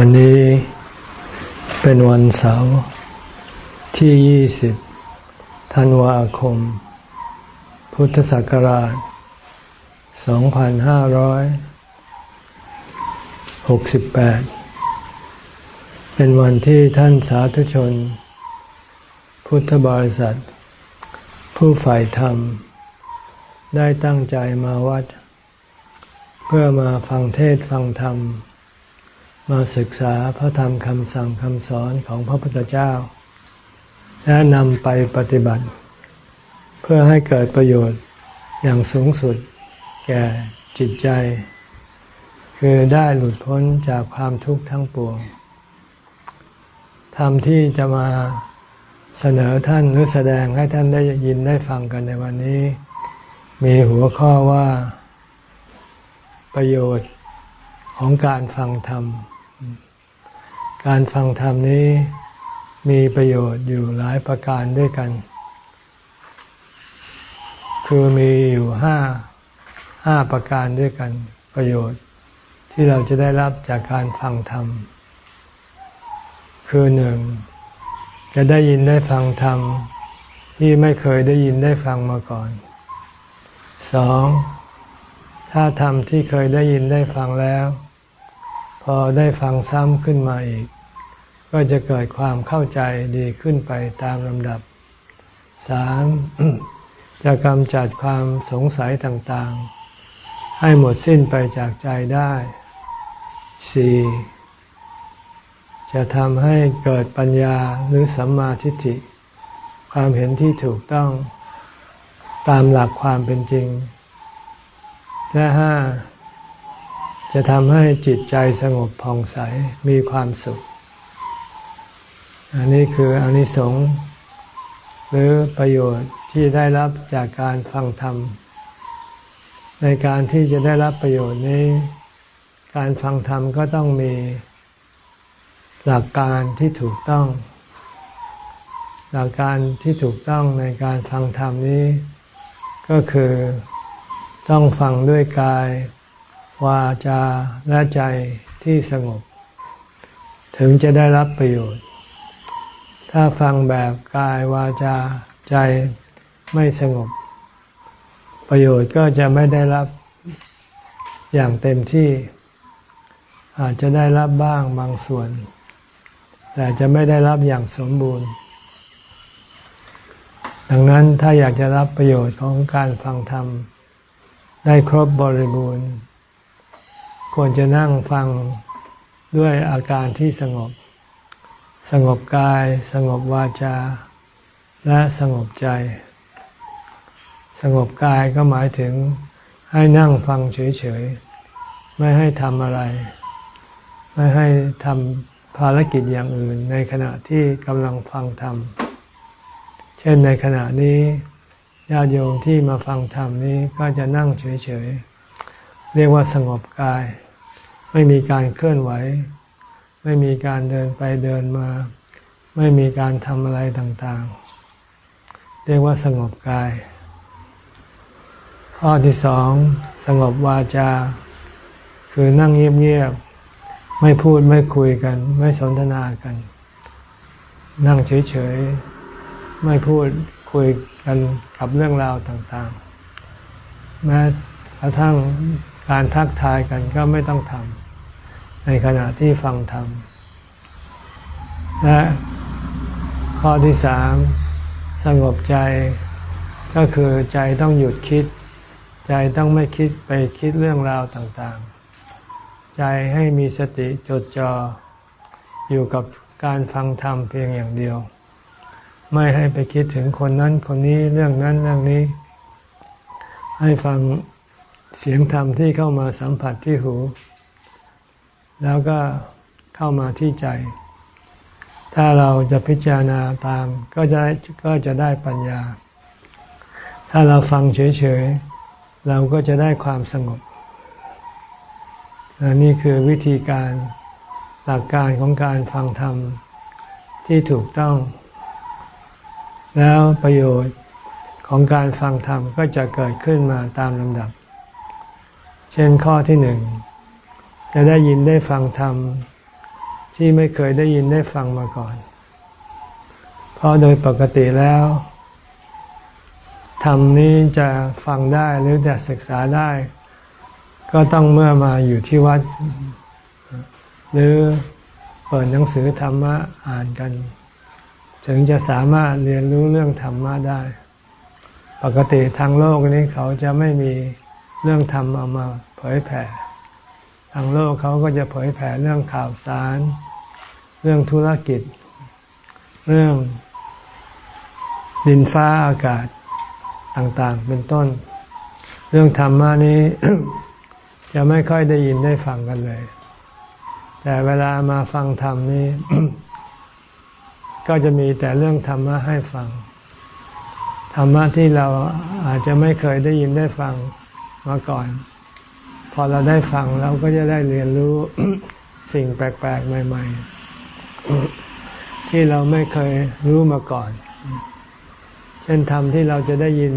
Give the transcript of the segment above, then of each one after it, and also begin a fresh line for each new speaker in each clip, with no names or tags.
วันนี้เป็นวันเสาร์ที่ 20 ธันวาคม พุทธศักราช 2568 เป็นวันที่ท่านสาธุชน พุทธบริษัท ผู้ฝ่ายธรรม ได้ตั้งใจมาวัด เพื่อมาฟังเทศฟังธรรม มาศึกษาพระธรรมคำสั่งคำสอนของพระพุทธเจ้า และนำไปปฏิบัติ เพื่อให้เกิดประโยชน์อย่างสูงสุดแก่จิตใจ คือได้หลุดพ้นจากความทุกข์ทั้งปวงธรรมที่จะมาเสนอท่านหรือแสดงให้ท่านได้ยินได้ฟังกันในวันนี้ มีหัวข้อว่าประโยชน์ของการฟังธรรม การฟังธรรมนี้มีประโยชน์อยู่หลายประการด้วยกัน คือมีอยู่ห้าห้าประการด้วยกัน ประโยชน์ที่เราจะได้รับจากการฟังธรรม คือหนึ่งจะได้ยินได้ฟังธรรมที่ไม่เคยได้ยินได้ฟังมาก่อนสองถ้าธรรมที่เคยได้ยินได้ฟังแล้ว พอได้ฟังซ้ำขึ้นมาอีก ก็จะเกิดความเข้าใจดีขึ้นไปตามลำดับสามจะกำจัดความสงสัยต่างๆ ให้หมดสิ้นไปจากใจได้สี่จะทำให้เกิดปัญญาหรือสัมมาทิฏฐิ ความเห็นที่ถูกต้องตามหลักความเป็นจริง และห้าจะทำให้จิตใจสงบผ่องใสมีความสุข อันนี้คืออนิสงส์หรือประโยชน์ที่ได้รับจากการฟังธรรม ในการที่จะได้รับประโยชน์นี้ การฟังธรรมก็ต้องมีหลักการที่ถูกต้อง หลักการที่ถูกต้องในการฟังธรรมนี้ ก็คือต้องฟังด้วยกาย วาจาและใจที่สงบ ถึงจะได้รับประโยชน์ ถ้าฟังแบบกายวาจาใจไม่สงบ ประโยชน์ก็จะไม่ได้รับอย่างเต็มที่ อาจจะได้รับบ้างบางส่วน แต่จะไม่ได้รับอย่างสมบูรณ์ ดังนั้นถ้าอยากจะรับประโยชน์ของการฟังธรรม ได้ครบบริบูรณ์ ควรจะนั่งฟังด้วยอาการที่สงบ สงบกาย สงบวาจา และสงบใจ สงบกายก็หมายถึงให้นั่งฟังเฉยๆ ไม่ให้ทำอะไร ไม่ให้ทำภารกิจอย่างอื่น ในขณะที่กำลังฟังธรรม เช่นในขณะนี้ญาติโยมที่มาฟังธรรมนี้ก็จะนั่งเฉยๆ เรียกว่าสงบกาย ไม่มีการเคลื่อนไหว ไม่มีการเดินไปเดินมา ไม่มีการทำอะไรต่างๆ เรียกว่าสงบกาย ข้อที่สองสงบวาจา คือนั่งเงียบๆ ไม่พูดไม่คุยกัน ไม่สนทนากัน นั่งเฉยๆ ไม่พูดคุยกันกับเรื่องราวต่างๆ แม้กระทั่งการทักทายกันก็ไม่ต้องทำ ในขณะที่ฟังธรรม และข้อที่สามสงบใจก็คือใจต้องหยุดคิด ใจต้องไม่คิดไปคิดเรื่องราวต่างๆ ใจให้มีสติจดจอ่ออยู่กับการฟังธรรมเพียงอย่างเดียว ไม่ให้ไปคิดถึงคนนั้นคนนี้เรื่องนั้นเรื่องนี้ ให้ฟังเสียงธรรมที่เข้ามาสัมผัสที่หู แล้วก็เข้ามาที่ใจ ถ้าเราจะพิจารณาตามก็จะก็จะได้ปัญญา ถ้าเราฟังเฉยๆ เราก็จะได้ความสงบนี่คือวิธีการหลักการของการฟังธรรมที่ถูกต้อง แล้วประโยชน์ของการฟังธรรมก็จะเกิดขึ้นมาตามลำดับ เช่นข้อที่หนึ่ง จะได้ยินได้ฟังธรรม ที่ไม่เคยได้ยินได้ฟังมาก่อน เพราะโดยปกติแล้วธรรมนี้จะฟังได้หรือจะศึกษาได้ ก็ต้องเมื่อมาอยู่ที่วัด หรือเปิดหนังสือธรรมะอ่านกัน ถึงจะสามารถเรียนรู้เรื่องธรรมะได้ ปกติทางโลกนี้เขาจะไม่มีเรื่องธรรมเอามาเผยแผ่ ทางโลกเขาก็จะเผยแผ่เรื่องข่าวสาร เรื่องธุรกิจ เรื่องดินฟ้าอากาศต่างๆ เป็นต้น เรื่องธรรมะนี้ จะไม่ค่อยได้ยินได้ฟังกันเลย แต่เวลามาฟังธรรมนี้ ก็จะมีแต่เรื่องธรรมะให้ฟัง ธรรมะที่เราอาจจะไม่เคยได้ยินได้ฟังมาก่อน พอเราได้ฟังเราก็จะได้เรียนรู้สิ่งแปลกๆ ใหม่ ๆ ที่เราไม่เคยรู้มาก่อน เช่นธรรมที่เราจะได้ยิน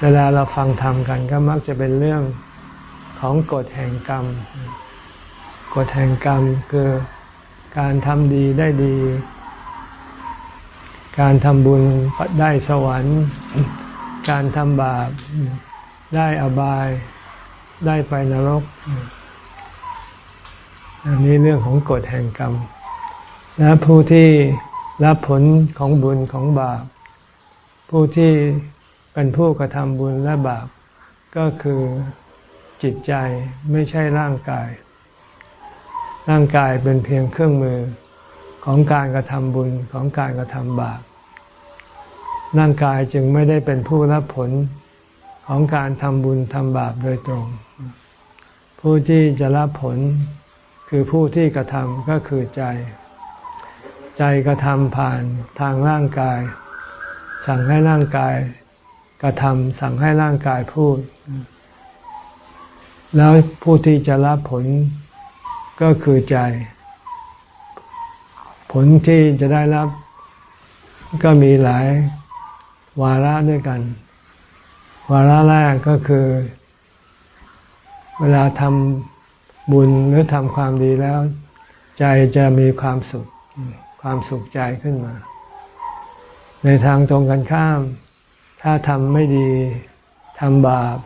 เวลาเราฟังธรรมกัน ก็มักจะเป็นเรื่องของกฎแห่งกรรม กฎแห่งกรรมคือการทำดีได้ดี การทำบุญได้สวรรค์ การทำบาปได้อบาย ได้ไปนรก อันนี้เรื่องของกฎแห่งกรรม และผู้ที่รับผลของบุญของบาป ผู้ที่เป็นผู้กระทำบุญและบาป ก็คือจิตใจไม่ใช่ร่างกาย ร่างกายเป็นเพียงเครื่องมือของการกระทำบุญของการกระทำบาปร่างกายจึงไม่ได้เป็นผู้รับผล ของการทำบุญทำบาปโดยตรง ผู้ที่จะรับผลคือผู้ที่กระทำก็คือใจ ใจกระทำผ่านทางร่างกาย สั่งให้ร่างกายกระทำสั่งให้ร่างกายพูด แล้วผู้ที่จะรับผลก็คือใจ ผลที่จะได้รับก็มีหลายวาระด้วยกัน วาระแรกก็คือ เวลาทำบุญหรือทำความดีแล้ว ใจจะมีความสุข ความสุขใจขึ้นมา ในทางตรงกันข้าม ถ้าทำไม่ดีทำบาป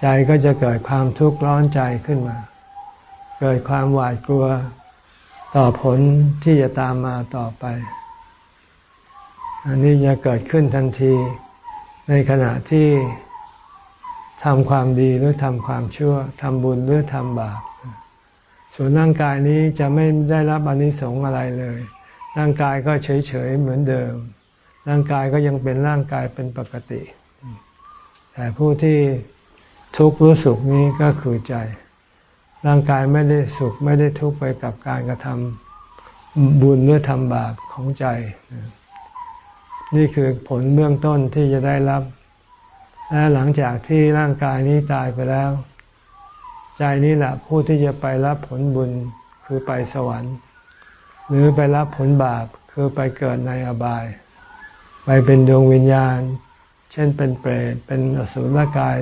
ใจก็จะเกิดความทุกข์ร้อนใจขึ้นมา เกิดความหวาดกลัวต่อผลที่จะตามมาต่อไป อันนี้จะเกิดขึ้นทันที ในขณะที่ทำความดีหรือทำความชั่วทำบุญหรือทำบาป ส่วนร่างกายนี้จะไม่ได้รับอนิสงส์อะไรเลย ร่างกายก็เฉย ๆ เหมือนเดิม ร่างกายก็ยังเป็นร่างกายเป็นปกติ แต่ผู้ที่ทุกข์รู้สุขนี้ก็คือใจ ร่างกายไม่ได้สุขไม่ได้ทุกข์ไปกับการกระทำบุญหรือทำบาปของใจ นี่คือผลเบื้องต้นที่จะได้รับ และหลังจากที่ร่างกายนี้ตายไปแล้ว ใจนี้แหละผู้ที่จะไปรับผลบุญคือไปสวรรค์ หรือไปรับผลบาปคือไปเกิดในอบาย ไปเป็นดวงวิญญาณ เช่นเป็นเปรตเป็นอสุรกาย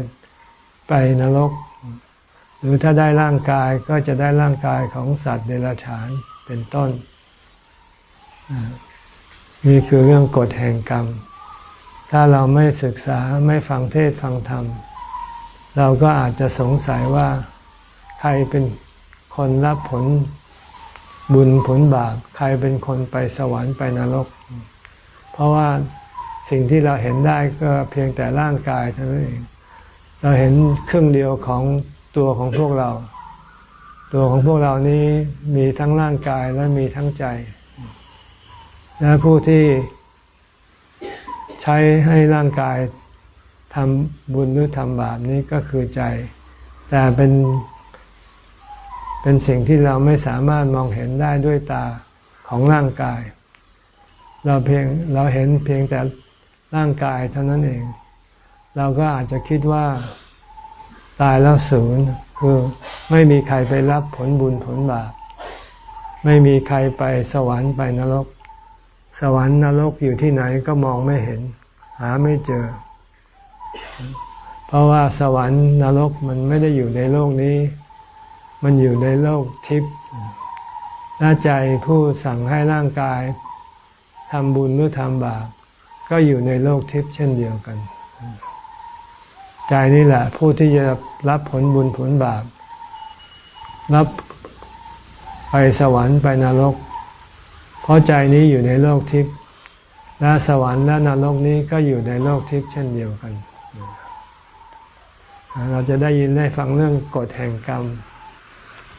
ไปนรก หรือถ้าได้ร่างกายก็จะได้ร่างกายของสัตว์เดรัจฉานเป็นต้น นี่คือเรื่องกฎแห่งกรรม ถ้าเราไม่ศึกษาไม่ฟังเทศฟังธรรม เราก็อาจจะสงสัยว่า ใครเป็นคนรับผลบุญผลบาป ใครเป็นคนไปสวรรค์ไปนรก เพราะว่าสิ่งที่เราเห็นได้ก็เพียงแต่ร่างกายเท่านั้นเอง เราเห็นครึ่งเดียวของตัวของพวกเรา ตัวของพวกเรานี้มีทั้งร่างกายและมีทั้งใจ และผู้ที่ใช้ให้ร่างกายทำบุญหรือทำบาปนี้ก็คือใจ แต่เป็นเป็นสิ่งที่เราไม่สามารถมองเห็นได้ด้วยตาของร่างกาย เราเพียงเราเห็นเพียงแต่ร่างกายเท่านั้นเอง เราก็อาจจะคิดว่าตายแล้วศูนย์คือไม่มีใครไปรับผลบุญผลบาปไม่มีใครไปสวรรค์ไปนรก สวรรค์นรกอยู่ที่ไหนก็มองไม่เห็น หาไม่เจอ เพราะว่าสวรรค์นรกมันไม่ได้อยู่ในโลกนี้ มันอยู่ในโลกทิพย์และใจผู้สั่งให้ร่างกายทำบุญหรือทำบาปก็อยู่ในโลกทิพย์เช่นเดียวกัน ใจนี่แหละ ผู้ที่จะรับผลบุญผลบาป รับไปสวรรค์ไปนรก ราะใจนี้อยู่ในโลกทิพย์และสวรรค์และนรกนี้ก็อยู่ในโลกทิพย์เช่นเดียวกัน เราจะได้ยินได้ฟังเรื่องกฎแห่งกรรม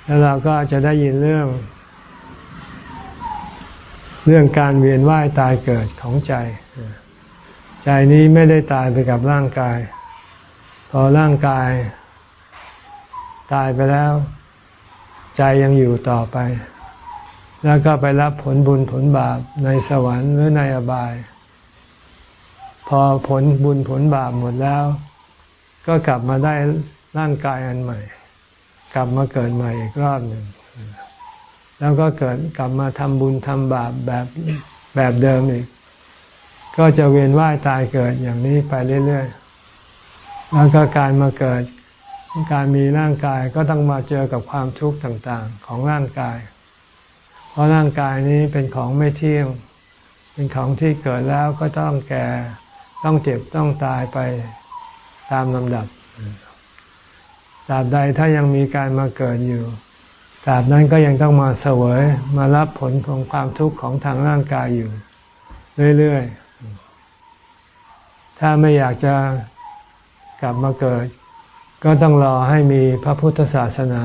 แล้วเราก็จะได้ยินเรื่อง เรื่องการเวียนว่ายตายเกิดของใจ ใจนี้ไม่ได้ตายไปกับร่างกาย พอร่างกาย ตายไปแล้ว ใจยังอยู่ต่อไป แล้วก็ไปรับผลบุญผลบาปในสวรรค์หรือในอบาย พอผลบุญผลบาปหมดแล้ว ก็กลับมาได้ร่างกายอันใหม่ กลับมาเกิดใหม่อีกรอบหนึ่งแล้วก็เกิดกลับมาทำบุญทำบาปแบบแบบเดิมอีก ก็จะเวียนว่ายตายเกิดอย่างนี้ไปเรื่อยๆ แล้วก็การมาเกิด การมีร่างกายก็ต้องมาเจอกับความทุกข์ต่างๆ ของร่างกาย เพราะร่างกายนี้เป็นของไม่เที่ยง เป็นของที่เกิดแล้วก็ต้องแก่ ต้องเจ็บ ต้องตายไปตามลำดับตราบใดถ้ายังมีการมาเกิดอยู่ตราบนั้นก็ยังต้องมาเสวยมารับผลของความทุกข์ของทางร่างกายอยู่ เรื่อยๆ ถ้าไม่อยากจะกลับมาเกิด ก็ต้องรอให้มีพระพุทธศาสนา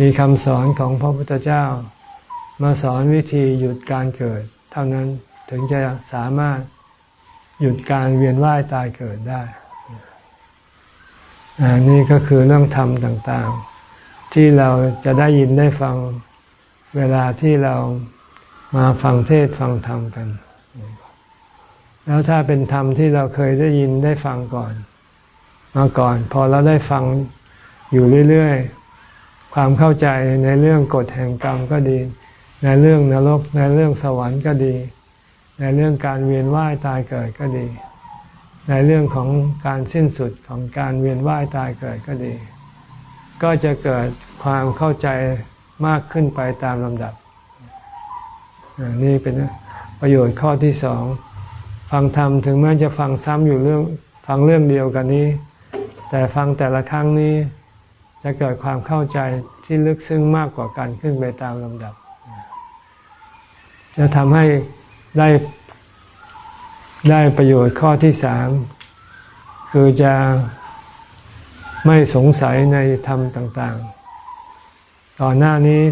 มีคำสอนของพระพุทธเจ้า มาสอนวิธีหยุดการเกิด เท่านั้นถึงจะสามารถหยุดการเวียนว่ายตายเกิดได้อันนี้ก็คือเรื่องธรรมต่างๆ ที่เราจะได้ยินได้ฟังเวลาที่เรามาฟังเทศฟังธรรมกัน แล้วถ้าเป็นธรรมที่เราเคยได้ยินได้ฟังก่อน มาก่อน พอเราได้ฟังอยู่เรื่อยๆ ความเข้าใจในเรื่องกฎแห่งกรรมก็ดี ในเรื่องนรก ในเรื่องสวรรค์ก็ดี ในเรื่องการเวียนว่ายตายเกิดก็ดี ในเรื่องของการสิ้นสุดของการเวียนว่ายตายเกิดก็ดี ก็จะเกิดความเข้าใจมากขึ้นไปตามลำดับ นี่เป็นประโยชน์ข้อที่สอง ฟังธรรมถึงแม้จะฟังซ้ำอยู่เรื่องฟังเรื่องเดียวกันนี้ แต่ฟังแต่ละครั้งนี้จะเกิดความเข้าใจที่ลึกซึ้งมากกว่ากันขึ้นไปตามลำดับ จะทำให้ได้ได้ประโยชน์ข้อที่สามคือจะไม่สงสัยในธรรมต่างๆตอนหน้านี้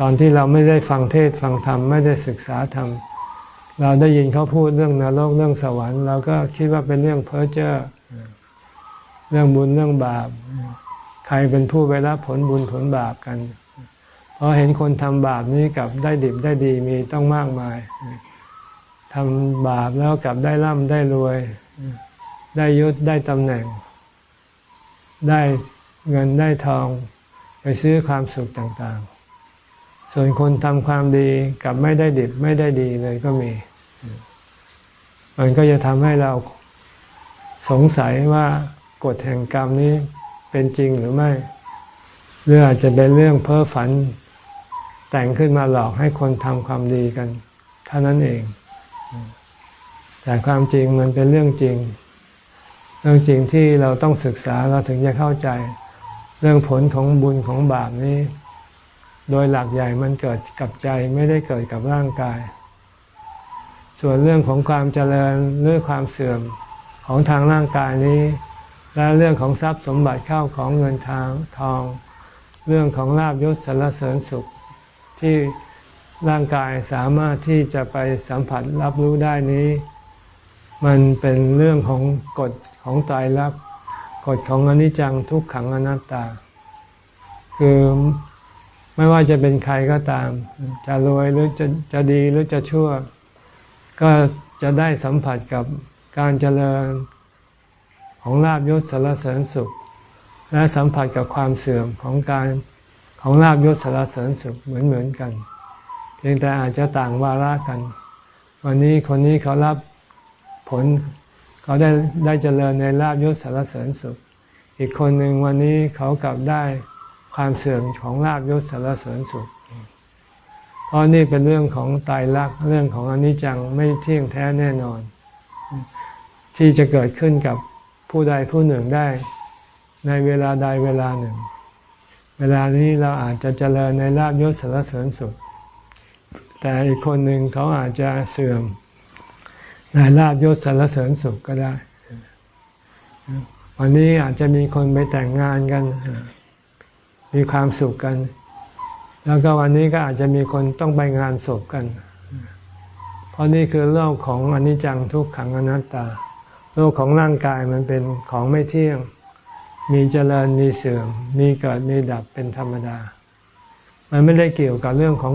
ตอนที่เราไม่ได้ฟังเทศฟังธรรม ไม่ได้ศึกษาธรรม เราได้ยินเขาพูดเรื่องนรกเรื่องสวรรค์เราก็คิดว่าเป็นเรื่องเพ้อเจ้อเรื่องบุญเรื่องบาป ใครเป็นผู้ไปรับผลบุญผลบาปกัน พอเห็นคนทำบาปนี้กับได้ดิบได้ดีมีต้องมากมายทำบาปแล้วกับได้ร่ำได้รวย ได้ยศได้ตำแหน่ง ได้เงินได้ทอง ไปซื้อความสุขต่างๆ ส่วนคนทำความดีกับไม่ได้ดิบไม่ได้ดีเลยก็มี มันก็จะทำให้เราสงสัยว่ากฎแห่งกรรมนี้เป็นจริงหรือไม่หรืออาจจะเป็นเรื่องเพ้อฝัน แต่งขึ้นมาหลอกให้คนทำความดีกันเท่านั้นเอง แต่ความจริงมันเป็นเรื่องจริง เรื่องจริงที่เราต้องศึกษาเราถึงจะเข้าใจ เรื่องผลของบุญของบาปนี้ โดยหลักใหญ่มันเกิดกับใจไม่ได้เกิดกับร่างกาย ส่วนเรื่องของความเจริญหรือความเสื่อมของทางร่างกายนี้ และเรื่องของทรัพย์สมบัติเข้าของเงินทางทอง เรื่องของลาบยศสรรเสริญสุข ที่ร่างกายสามารถที่จะไปสัมผัสรับรู้ได้นี้ มันเป็นเรื่องของกฎของตายรักกฎของอนิจจังทุกขังอนัตตา คือไม่ว่าจะเป็นใครก็ตาม จะรวยหรือจะจะดีหรือจะชั่ว ก็จะได้สัมผัสกับการเจริญของลาบยศสารเสริญสุข และสัมผัสกับความเสื่อมของการ ของลาบยศสารเสริญสุขเหมือนเหมือนกัน เพียงแต่อาจจะต่างวาระกัน วันนี้คนนี้เขารับผลเขาได้ได้เจริญในลาบยศสารเสริญสุข อีกคนหนึ่งวันนี้เขากลับได้ความเสื่อมของลาบยศสารเสริญสุขเพราะนี่เป็นเรื่องของตายรักเรื่องของอนิจจังไม่เที่ยงแท้แน่นอน ที่จะเกิดขึ้นกับผู้ใดผู้หนึ่งได้ ในเวลาใดเวลาหนึ่ง เวลานี้เราอาจจะเจริญในลาบยศสารเสริญสุดแต่อีกคนหนึ่งเขาอาจจะเสื่อมในลาบยศสารเสริญสุขก็ได้ วันนี้อาจจะมีคนไปแต่งงานกัน มีความสุขกัน แล้วก็วันนี้ก็อาจจะมีคนต้องไปงานศพกัน เพราะนี่คือโลกของอนิจจังทุกขังอนัตตา โลกของร่างกายมันเป็นของไม่เที่ยง มีเจริญมีเสื่อม มีเกิดมีดับเป็นธรรมดา มันไม่ได้เกี่ยวกับเรื่องของ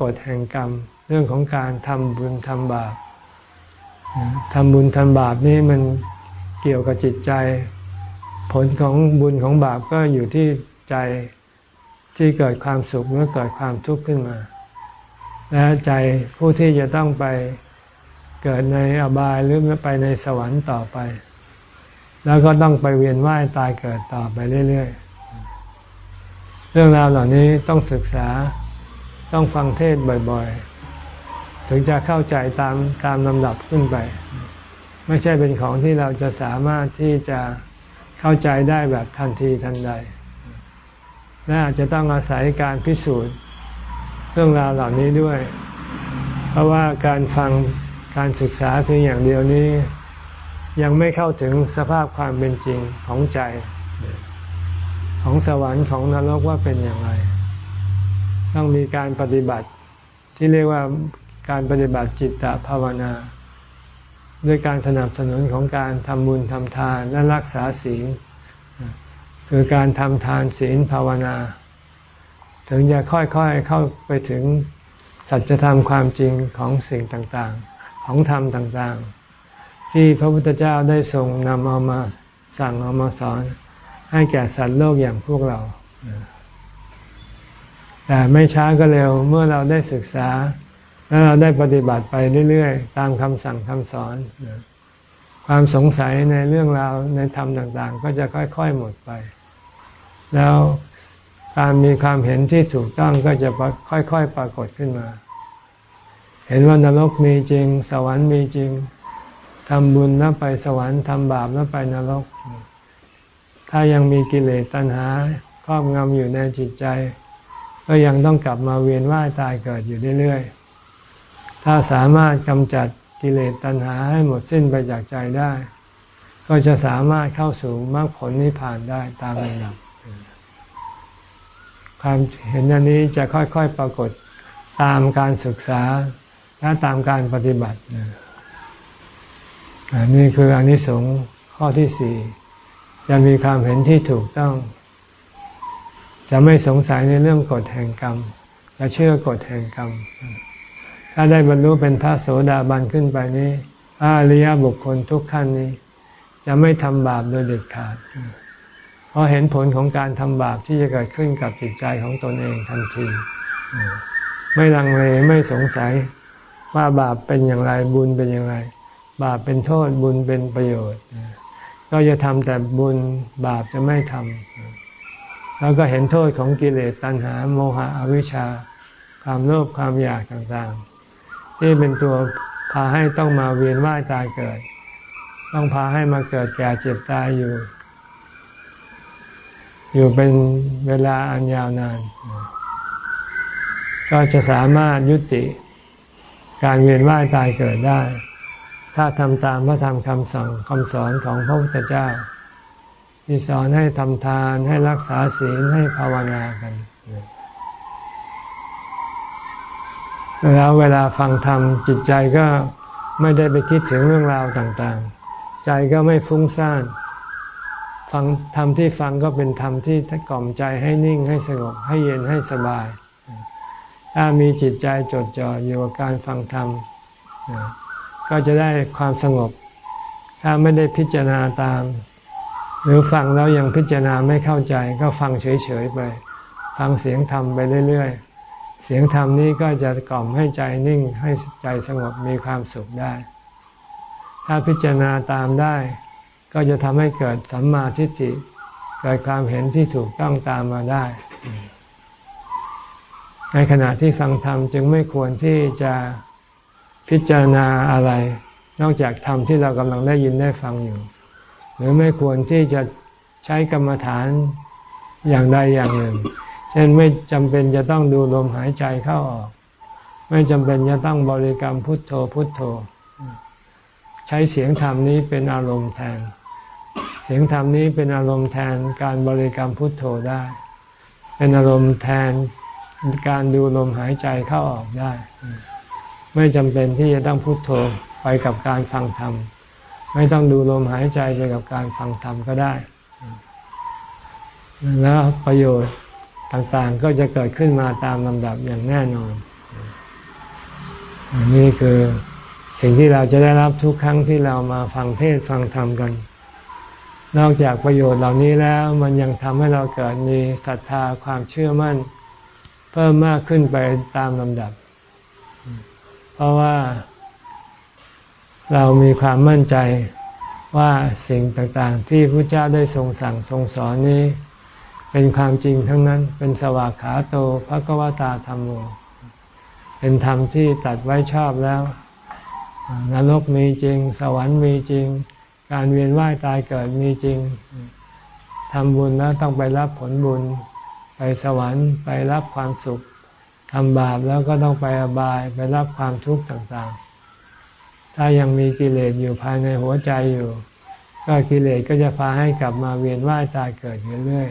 กฎแห่งกรรม เรื่องของการทำบุญทำบาปทำบุญทำบาปนี่มันเกี่ยวกับจิตใจ ผลของบุญของบาปก็อยู่ที่ใจที่เกิดความสุขเมื่อเกิดความทุกข์ขึ้นมา และใจผู้ที่จะต้องไปเกิดในอบายหรือไปในสวรรค์ต่อไป แล้วก็ต้องไปเวียนว่ายตายเกิดต่อไปเรื่อยๆ เรื่องราวเหล่านี้ต้องศึกษาต้องฟังเทศบ่อยๆ ถึงจะเข้าใจตามตามลำดับขึ้นไป ไม่ใช่เป็นของที่เราจะสามารถที่จะเข้าใจได้แบบทันทีทันใด และอาจจะต้องอาศัยการพิสูจน์เรื่องราวเหล่านี้ด้วย เพราะว่าการฟังการศึกษาเพียงอย่างเดียวนี้ ยังไม่เข้าถึงสภาพความเป็นจริงของใจ ของสวรรค์ของนรกว่าเป็นอย่างไร ต้องมีการปฏิบัติที่เรียกว่าการปฏิบัติจิตตภาวนา ด้วยการสนับสนุนของการทำบุญทำทานและรักษาศีล คือการทำทานศีลภาวนา ถึงจะค่อยๆเข้าไปถึงสัจธรรมความจริงของสิ่งต่างๆ ของธรรมต่างๆ ที่พระพุทธเจ้าได้ทรงนำเอามาสั่งเอามาสอน ให้แก่สัตว์โลกอย่างพวกเรา แต่ไม่ช้าก็เร็วเมื่อเราได้ศึกษา แล้วเราได้ปฏิบัติไปเรื่อยๆ ตามคำสั่งคำสอน ความสงสัยในเรื่องราวในธรรมต่าง ๆ ก็จะค่อย ๆ หมดไป แล้วการมีความเห็นที่ถูกต้องก็จะค่อย ๆ ปรากฏขึ้นมา เห็นว่านรกมีจริง สวรรค์มีจริง ทำบุญแล้วไปสวรรค์ทำบาปแล้วไปนรก ถ้ายังมีกิเลสตัณหาครอบงำอยู่ในจิตใจ ก็ยังต้องกลับมาเวียนว่ายตายเกิดอยู่เรื่อยๆ ถ้าสามารถกำจัดกิเลสตัณหาให้หมดสิ้นไปจากใจได้ ก็จะสามารถเข้าสู่มรรคผลนิพพานได้ตามลำดับความเห็นอันนี้จะค่อยๆปรากฏตามการศึกษาและตามการปฏิบัติ นี่คืออนนิสงส์ข้อที่สี่จะมีความเห็นที่ถูกต้อง จะไม่สงสัยในเรื่องกฎแห่งกรรมจะเชื่อกฎแห่งกรรม ถ้าได้บรรลุเป็นพระโสดาบันขึ้นไปนี้อาริยบุคคลทุกขั้นนี้ จะไม่ทำบาปโดยเด็ดขาด เพราะเห็นผลของการทำบาปที่จะเกิดขึ้นกับจิตใจของตนเองทันที ไม่ลังเลไม่สงสัยว่าบาปเป็นอย่างไรบุญเป็นอย่างไร บาปเป็นโทษบุญเป็นประโยชน์ ก็จะทำแต่บุญบาปจะไม่ทำแล้วก็เห็นโทษของกิเลสตัณหา โมหะอวิชชา ความโลภความอยากต่างๆ ที่เป็นตัวพาให้ต้องมาเวียนว่ายตายเกิด ต้องพาให้มาเกิดแก่เจ็บตายอยู่ อยู่เป็นเวลาอันยาวนาน ก็จะสามารถยุติการเวียนว่ายตายเกิดได้ ถ้าทำตามพระธรรมคำสั่งคำสอนของพระพุทธเจ้า ที่สอนให้ทำทานให้รักษาศีลให้ภาวนากันแล้วเวลาฟังธรรมจิตใจก็ไม่ได้ไปคิดถึงเรื่องราวต่างๆ ใจก็ไม่ฟุ้งซ่านฟังธรรมที่ฟังก็เป็นธรรมที่กล่อมใจให้นิ่งให้สงบให้เย็นให้สบาย ถ้ามีจิตใจจดจ่ออยู่กับการฟังธรรม ก็จะได้ความสงบ ถ้าไม่ได้พิจารณาตาม หรือฟังแล้วยังพิจารณาไม่เข้าใจ ก็ฟังเฉยๆไป ฟังเสียงธรรมไปเรื่อยๆ เสียงธรรมนี้ก็จะกล่อมให้ใจนิ่งให้ใจสงบมีความสุขได้ ถ้าพิจารณาตามได้ ก็จะทำให้เกิดสัมมาทิฏฐิเกิดความเห็นที่ถูกต้องตามมาได้ ในขณะที่ฟังธรรมจึงไม่ควรที่จะ พิจารณาอะไร นอกจากธรรมที่เรากำลังได้ยินได้ฟังอยู่ หรือไม่ควรที่จะใช้กรรมฐานอย่างใดอย่างหนึ่ง เช่นไม่จำเป็นจะต้องดูลมหายใจเข้าออก ไม่จำเป็นจะต้องบริกรรมพุทโธพุทโธ ใช้เสียงธรรมนี้เป็นอารมณ์แทน เสียงธรรมนี้เป็นอารมณ์แทนการบริกรรมพุทโธได้ เป็นอารมณ์แทนการดูลมหายใจเข้าออกได้ ไม่จำเป็นที่จะต้องพุโทโธไปกับการฟังธรรม ไม่ต้องดูลมหายใจไปกับการฟังธรรมก็ได้ แล้วประโยชน์ต่างๆก็จะเกิดขึ้นมาตามลำดับอย่างแน่นอนนี่คือสิ่งที่เราจะได้รับทุกครั้งที่เรามาฟังเทศฟังธรรมกัน นอกจากประโยชน์เหล่านี้แล้วมันยังทำให้เราเกิดมีศรัทธาความเชื่อมั่น เพิ่มมากขึ้นไปตามลำดับ เพราะว่า เรามีความมั่นใจว่าสิ่งต่างๆ ที่พระเจ้าได้ทรงสั่งทรงสอนนี้ เป็นความจริงทั้งนั้น เป็นสวากขาโตภะกวตาธรรมโมเป็นธรรมที่ตัดไว้ชอบแล้วนรกมีจริง สวรรค์มีจริง การเวียนว่ายตายเกิดมีจริงทำบุญแล้วต้องไปรับผลบุญ ไปสวรรค์ไปรับความสุข ทำบาปแล้วก็ต้องไปอบายไปรับความทุกข์ต่างๆ ถ้ายังมีกิเลสอยู่ภายในหัวใจอยู่ ก็กิเลสก็จะพาให้กลับมาเวียนว่ายตายเกิดอยู่เรื่อย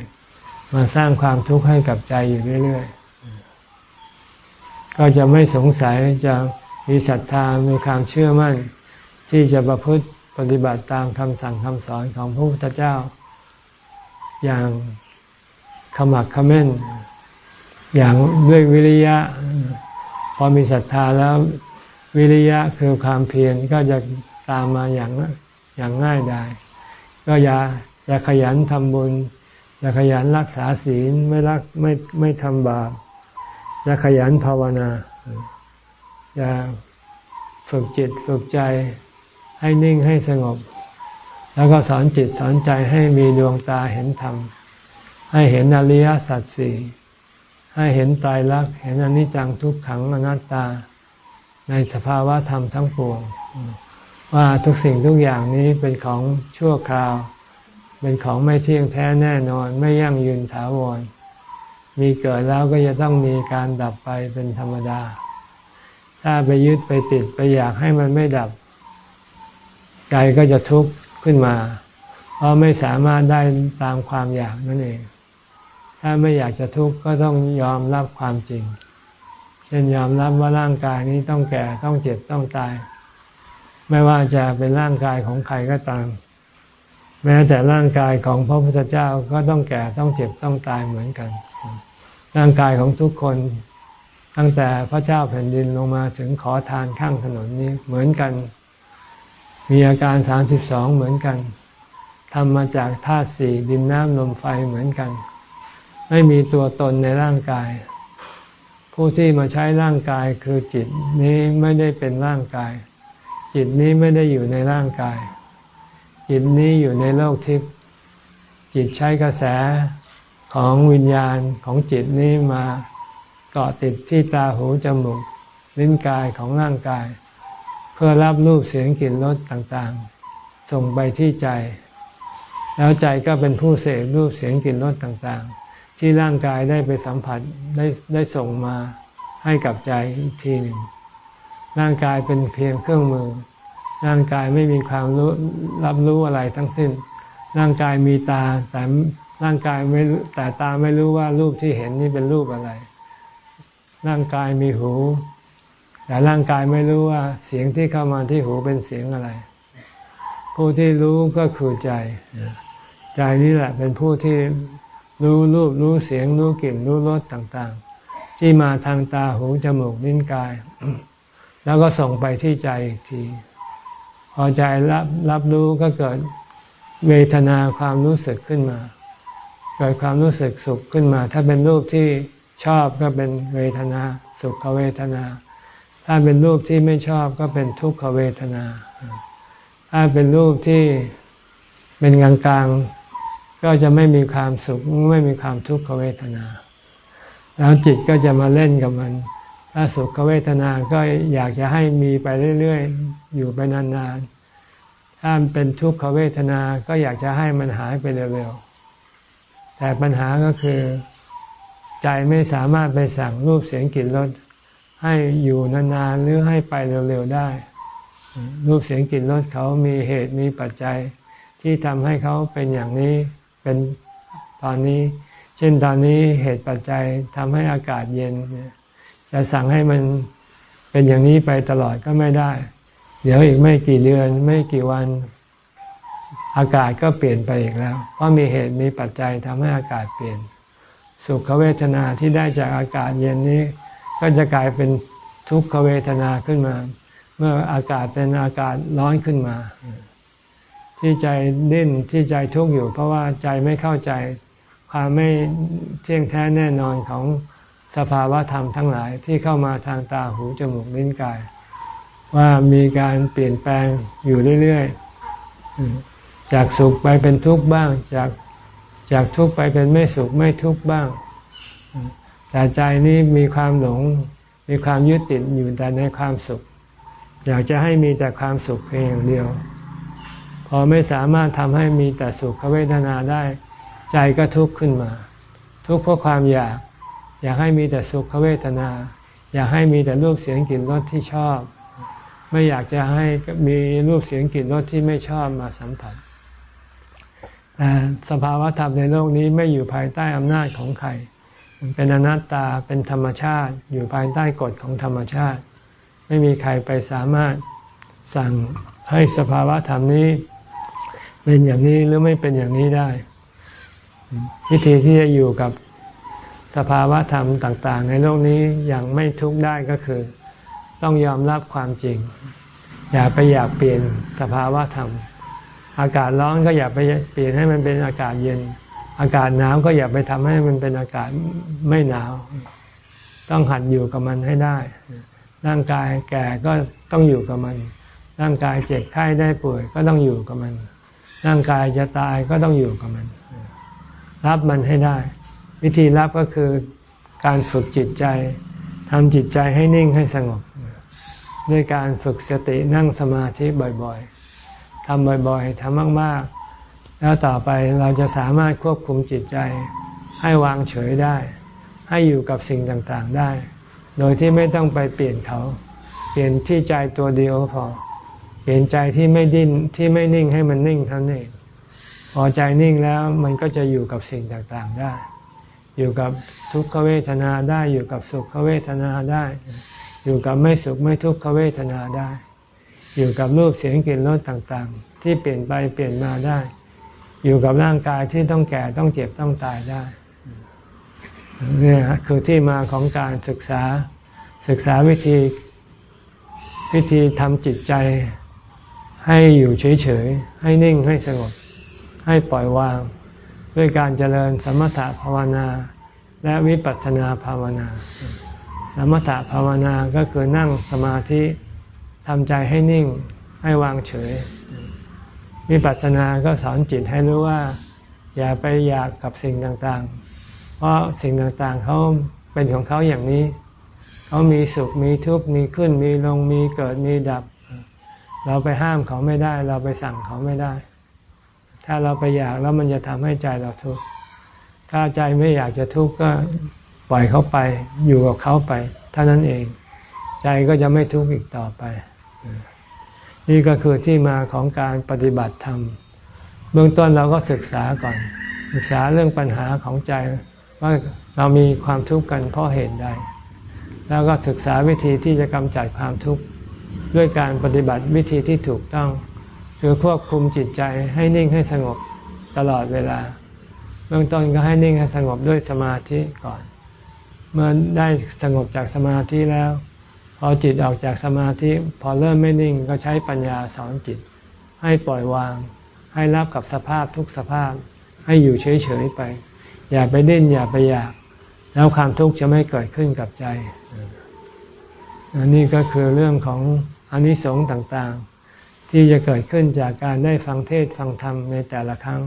มาสร้างความทุกข์ให้กับใจอยู่เรื่อยๆ ก็จะไม่สงสัยจะมีศรัทธา มีความเชื่อมั่น ที่จะประพฤติปฏิบัติตามคำสั่งคำสอนของพระพุทธเจ้า อย่างขมักขม้น อย่างด้วยวิริยะ พอมีศรัทธาแล้ววิริยะคือความเพียรก็จะตามมาอย่างอย่างง่ายได้ก็อย่าอย่าขยันทำบุญ อย่าขยันรักษาศีลไม่รักไม่ไม่ทำบาปอย่าขยันภาวนา อย่าฝึกจิตฝึกใจให้นิ่งให้สงบ แล้วก็สอนจิตสอนใจให้มีดวงตาเห็นธรรม ให้เห็นอริยสัจสี่ ให้เห็นตายรักเห็นอนิจจังทุกขังอนัตตา ในสภาวะธรรมทั้งปวง ว่าทุกสิ่งทุกอย่างนี้เป็นของชั่วคราว เป็นของไม่เที่ยงแท้แน่นอน ไม่ยั่งยืนถาวร มีเกิดแล้วก็จะต้องมีการดับไปเป็นธรรมดา ถ้าไปยึดไปติดไปอยากให้มันไม่ดับใจก็จะทุกข์ขึ้นมา เพราะไม่สามารถได้ตามความอยากนั่นเอง ถ้าไม่อยากจะทุกข์ก็ต้องยอมรับความจริง เช่นยอมรับว่าร่างกายนี้ต้องแก่ต้องเจ็บต้องตาย ไม่ว่าจะเป็นร่างกายของใครก็ตาม แม้แต่ร่างกายของพระพุทธเจ้าก็ต้องแก่ต้องเจ็บต้องตายเหมือนกัน ร่างกายของทุกคนตั้งแต่พระเจ้าแผ่นดินลงมาถึงขอทานข้างถนนนี้เหมือนกัน มีอาการสามสิบสองเหมือนกันทำมาจากธาตุสี่ดินน้ำลมไฟเหมือนกัน ไม่มีตัวตนในร่างกาย ผู้ที่มาใช้ร่างกายคือจิตนี้ไม่ได้เป็นร่างกาย จิตนี้ไม่ได้อยู่ในร่างกาย จิตนี้อยู่ในโลกทิพย์จิตใช้กระแสของวิญญาณของจิตนี้มาเกาะติดที่ตาหูจมูกลิ้นกายของร่างกาย เพื่อรับรูปเสียงกลิ่นรสต่างๆ ส่งไปที่ใจ แล้วใจก็เป็นผู้เสพรูปเสียงกลิ่นรสต่างๆ ที่ร่างกายได้ไปสัมผัสได้ได้ส่งมาให้กับใจอีกทีหนึ่ง ร่างกายเป็นเพียงเครื่องมือ ร่างกายไม่มีความรู้รับรู้อะไรทั้งสิ้น ร่างกายมีตาแต่ร่างกายไม่แต่ตาไม่รู้ว่ารูปที่เห็นนี่เป็นรูปอะไร ร่างกายมีหู แต่ร่างกายไม่รู้ว่าเสียงที่เข้ามาที่หูเป็นเสียงอะไร ผู้ที่รู้ก็คือใจ ใจนี่แหละเป็นผู้ที่ รู้รูปรู้เสียงรู้กลิ่นรู้รสต่างๆ ที่มาทางตาหูจมูกลิ้นกาย แล้วก็ส่งไปที่ใจอีกที พอใจรับรับรู้ก็เกิดเวทนาความรู้สึกขึ้นมา เกิดความรู้สึกสุขขึ้นมา ถ้าเป็นรูปที่ชอบก็เป็นเวทนา สุขเวทนา ถ้าเป็นรูปที่ไม่ชอบก็เป็นทุกขเวทนา ถ้าเป็นรูปที่เป็นกลางๆ ก็จะไม่มีความสุขไม่มีความทุกขเวทนา แล้วจิตก็จะมาเล่นกับมัน ถ้าสุขเวทนาก็อยากจะให้มีไปเรื่อยๆ อยู่ไปนานๆ ถ้าเป็นทุกขเวทนาก็อยากจะให้มันหายไปเร็วๆ แต่ปัญหาก็คือใจไม่สามารถไปสั่งรูปเสียงกลิ่นรสให้อยู่นานๆ หรือให้ไปเร็วๆได้ รูปเสียงกลิ่นรสเขามีเหตุมีปัจจัยที่ทำให้เขาเป็นอย่างนี้ เป็นตอนนี้ เช่นตอนนี้เหตุปัจจัยทำให้อากาศเย็นจะสั่งให้มันเป็นอย่างนี้ไปตลอดก็ไม่ได้ เดี๋ยวอีกไม่กี่เดือนไม่กี่วัน อากาศก็เปลี่ยนไปอีกแล้ว เพราะมีเหตุมีปัจจัยทำให้อากาศเปลี่ยน สุขเวทนาที่ได้จากอากาศเย็นนี้ ก็จะกลายเป็นทุกขเวทนาขึ้นมา เมื่ออากาศเป็นอากาศร้อนขึ้นมา ที่ใจดิ้นที่ใจทุกข์อยู่ เพราะว่าใจไม่เข้าใจความไม่เที่ยงแท้แน่นอนของสภาวะธรรมทั้งหลายที่เข้ามาทางตาหูจมูกลิ้นกาย ว่ามีการเปลี่ยนแปลงอยู่เรื่อยๆ จากสุขไปเป็นทุกข์บ้าง จากจากทุกข์ไปเป็นไม่สุขไม่ทุกข์บ้าง แต่ใจนี้มีความหลงมีความยึดติดอยู่แต่ในความสุข อยากจะให้มีแต่ความสุขเพียงอย่างเดียว พอไม่สามารถทำให้มีแต่สุขเวทนาได้ ใจก็ทุกข์ขึ้นมา ทุกข์เพราะความอยาก อยากให้มีแต่สุขเวทนา อยากให้มีแต่รูปเสียงกลิ่นรสที่ชอบ ไม่อยากจะให้มีรูปเสียงกลิ่นรสที่ไม่ชอบมาสัมผัสแต่สภาวะธรรมในโลกนี้ไม่อยู่ภายใต้อำนาจของใครเป็นอนัตตาเป็นธรรมชาติ อยู่ภายใต้กฎของธรรมชาติ ไม่มีใครไปสามารถสั่งให้สภาวะธรรมนี้ เป็นอย่างนี้หรือไม่เป็นอย่างนี้ได้ วิธีที่จะอยู่กับสภาวะธรรมต่าง ๆ ในโลกนี้อย่างไม่ทุกข์ได้ก็คือ ต้องยอมรับความจริง อย่าไปอยากเปลี่ยนสภาวะธรรม อากาศร้อนก็อย่าไปเปลี่ยนให้มันเป็นอากาศเย็น อากาศหนาวก็อย่าไปทำให้มันเป็นอากาศไม่หนาว ต้องหัดอยู่กับมันให้ได้ ร่างกายแก่ก็ต้องอยู่กับมัน ร่างกายเจ็บไข้ได้ป่วยก็ต้องอยู่กับมัน ร่างกายจะตายก็ต้องอยู่กับมัน รับมันให้ได้ วิธีรับก็คือการฝึกจิตใจทำจิตใจให้นิ่งให้สงบ ด้วยการฝึกสตินั่งสมาธิบ่อยๆทำบ่อยๆทำมากๆ แล้วต่อไปเราจะสามารถควบคุมจิตใจให้วางเฉยได้ ให้อยู่กับสิ่งต่างๆได้ โดยที่ไม่ต้องไปเปลี่ยนเขา เปลี่ยนที่ใจตัวเดียวพอ เปลี่ยนใจที่ไม่ดิ้นที่ไม่นิ่งให้มันนิ่งเท่านั้นเองพอใจนิ่งแล้วมันก็จะอยู่กับสิ่งต่างๆได้ อยู่กับทุกขเวทนาได้ อยู่กับสุขเวทนาได้ อยู่กับไม่สุขไม่ทุกขเวทนาได้ อยู่กับรูปเสียงกลิ่นรสต่างๆ ที่เปลี่ยนไปเปลี่ยนมาได้ อยู่กับร่างกายที่ต้องแก่ต้องเจ็บต้องตายได้นี่คือที่มาของการศึกษาศึกษาวิธีวิธีทำจิตใจ ให้อยู่เฉยๆ ให้นิ่งให้สงบ ให้ปล่อยวาง ด้วยการเจริญสมถะภาวนา และวิปัสสนาภาวนา สมถะภาวนาก็คือนั่งสมาธิทำใจให้นิ่งให้วางเฉย วิปัสสนาก็สอนจิตให้รู้ว่า อย่าไปอยากกับสิ่งต่างๆ เพราะสิ่งต่างๆเขาเป็นของเขาอย่างนี้ เขามีสุขมีทุกข์มีขึ้นมีลงมีเกิดมีดับ เราไปห้ามเขาไม่ได้ เราไปสั่งเขาไม่ได้ ถ้าเราไปอยากแล้วมันจะทำให้ใจเราทุกข์ถ้าใจไม่อยากจะทุกข์ก็ปล่อยเขาไปอยู่กับเขาไปเท่านั้นเอง ใจก็จะไม่ทุกข์อีกต่อไป นี่ก็คือที่มาของการปฏิบัติธรรมเบื้องต้นเราก็ศึกษาก่อน ศึกษาเรื่องปัญหาของใจว่าเรามีความทุกข์กันเพราะเหตุใด แล้วก็ศึกษาวิธีที่จะกำจัดความทุกข์ ด้วยการปฏิบัติวิธีที่ถูกต้อง คือควบคุมจิตใจให้นิ่งให้สงบตลอดเวลา เบื้องต้นก็ให้นิ่งให้สงบด้วยสมาธิก่อน เมื่อได้สงบจากสมาธิแล้ว พอจิตออกจากสมาธิ พอเริ่มไม่นิ่งก็ใช้ปัญญาสอนจิต ให้ปล่อยวาง ให้รับกับสภาพทุกสภาพ ให้อยู่เฉยๆไป อย่าไปดิ้นอย่าไปอยาก แล้วความทุกข์จะไม่เกิดขึ้นกับใจ นนี้ก็คือเรื่องของอนนิสงส์ต่างๆ ที่จะเกิดขึ้นจากการได้ฟังเทศฟังธรรมในแต่ละครั้ง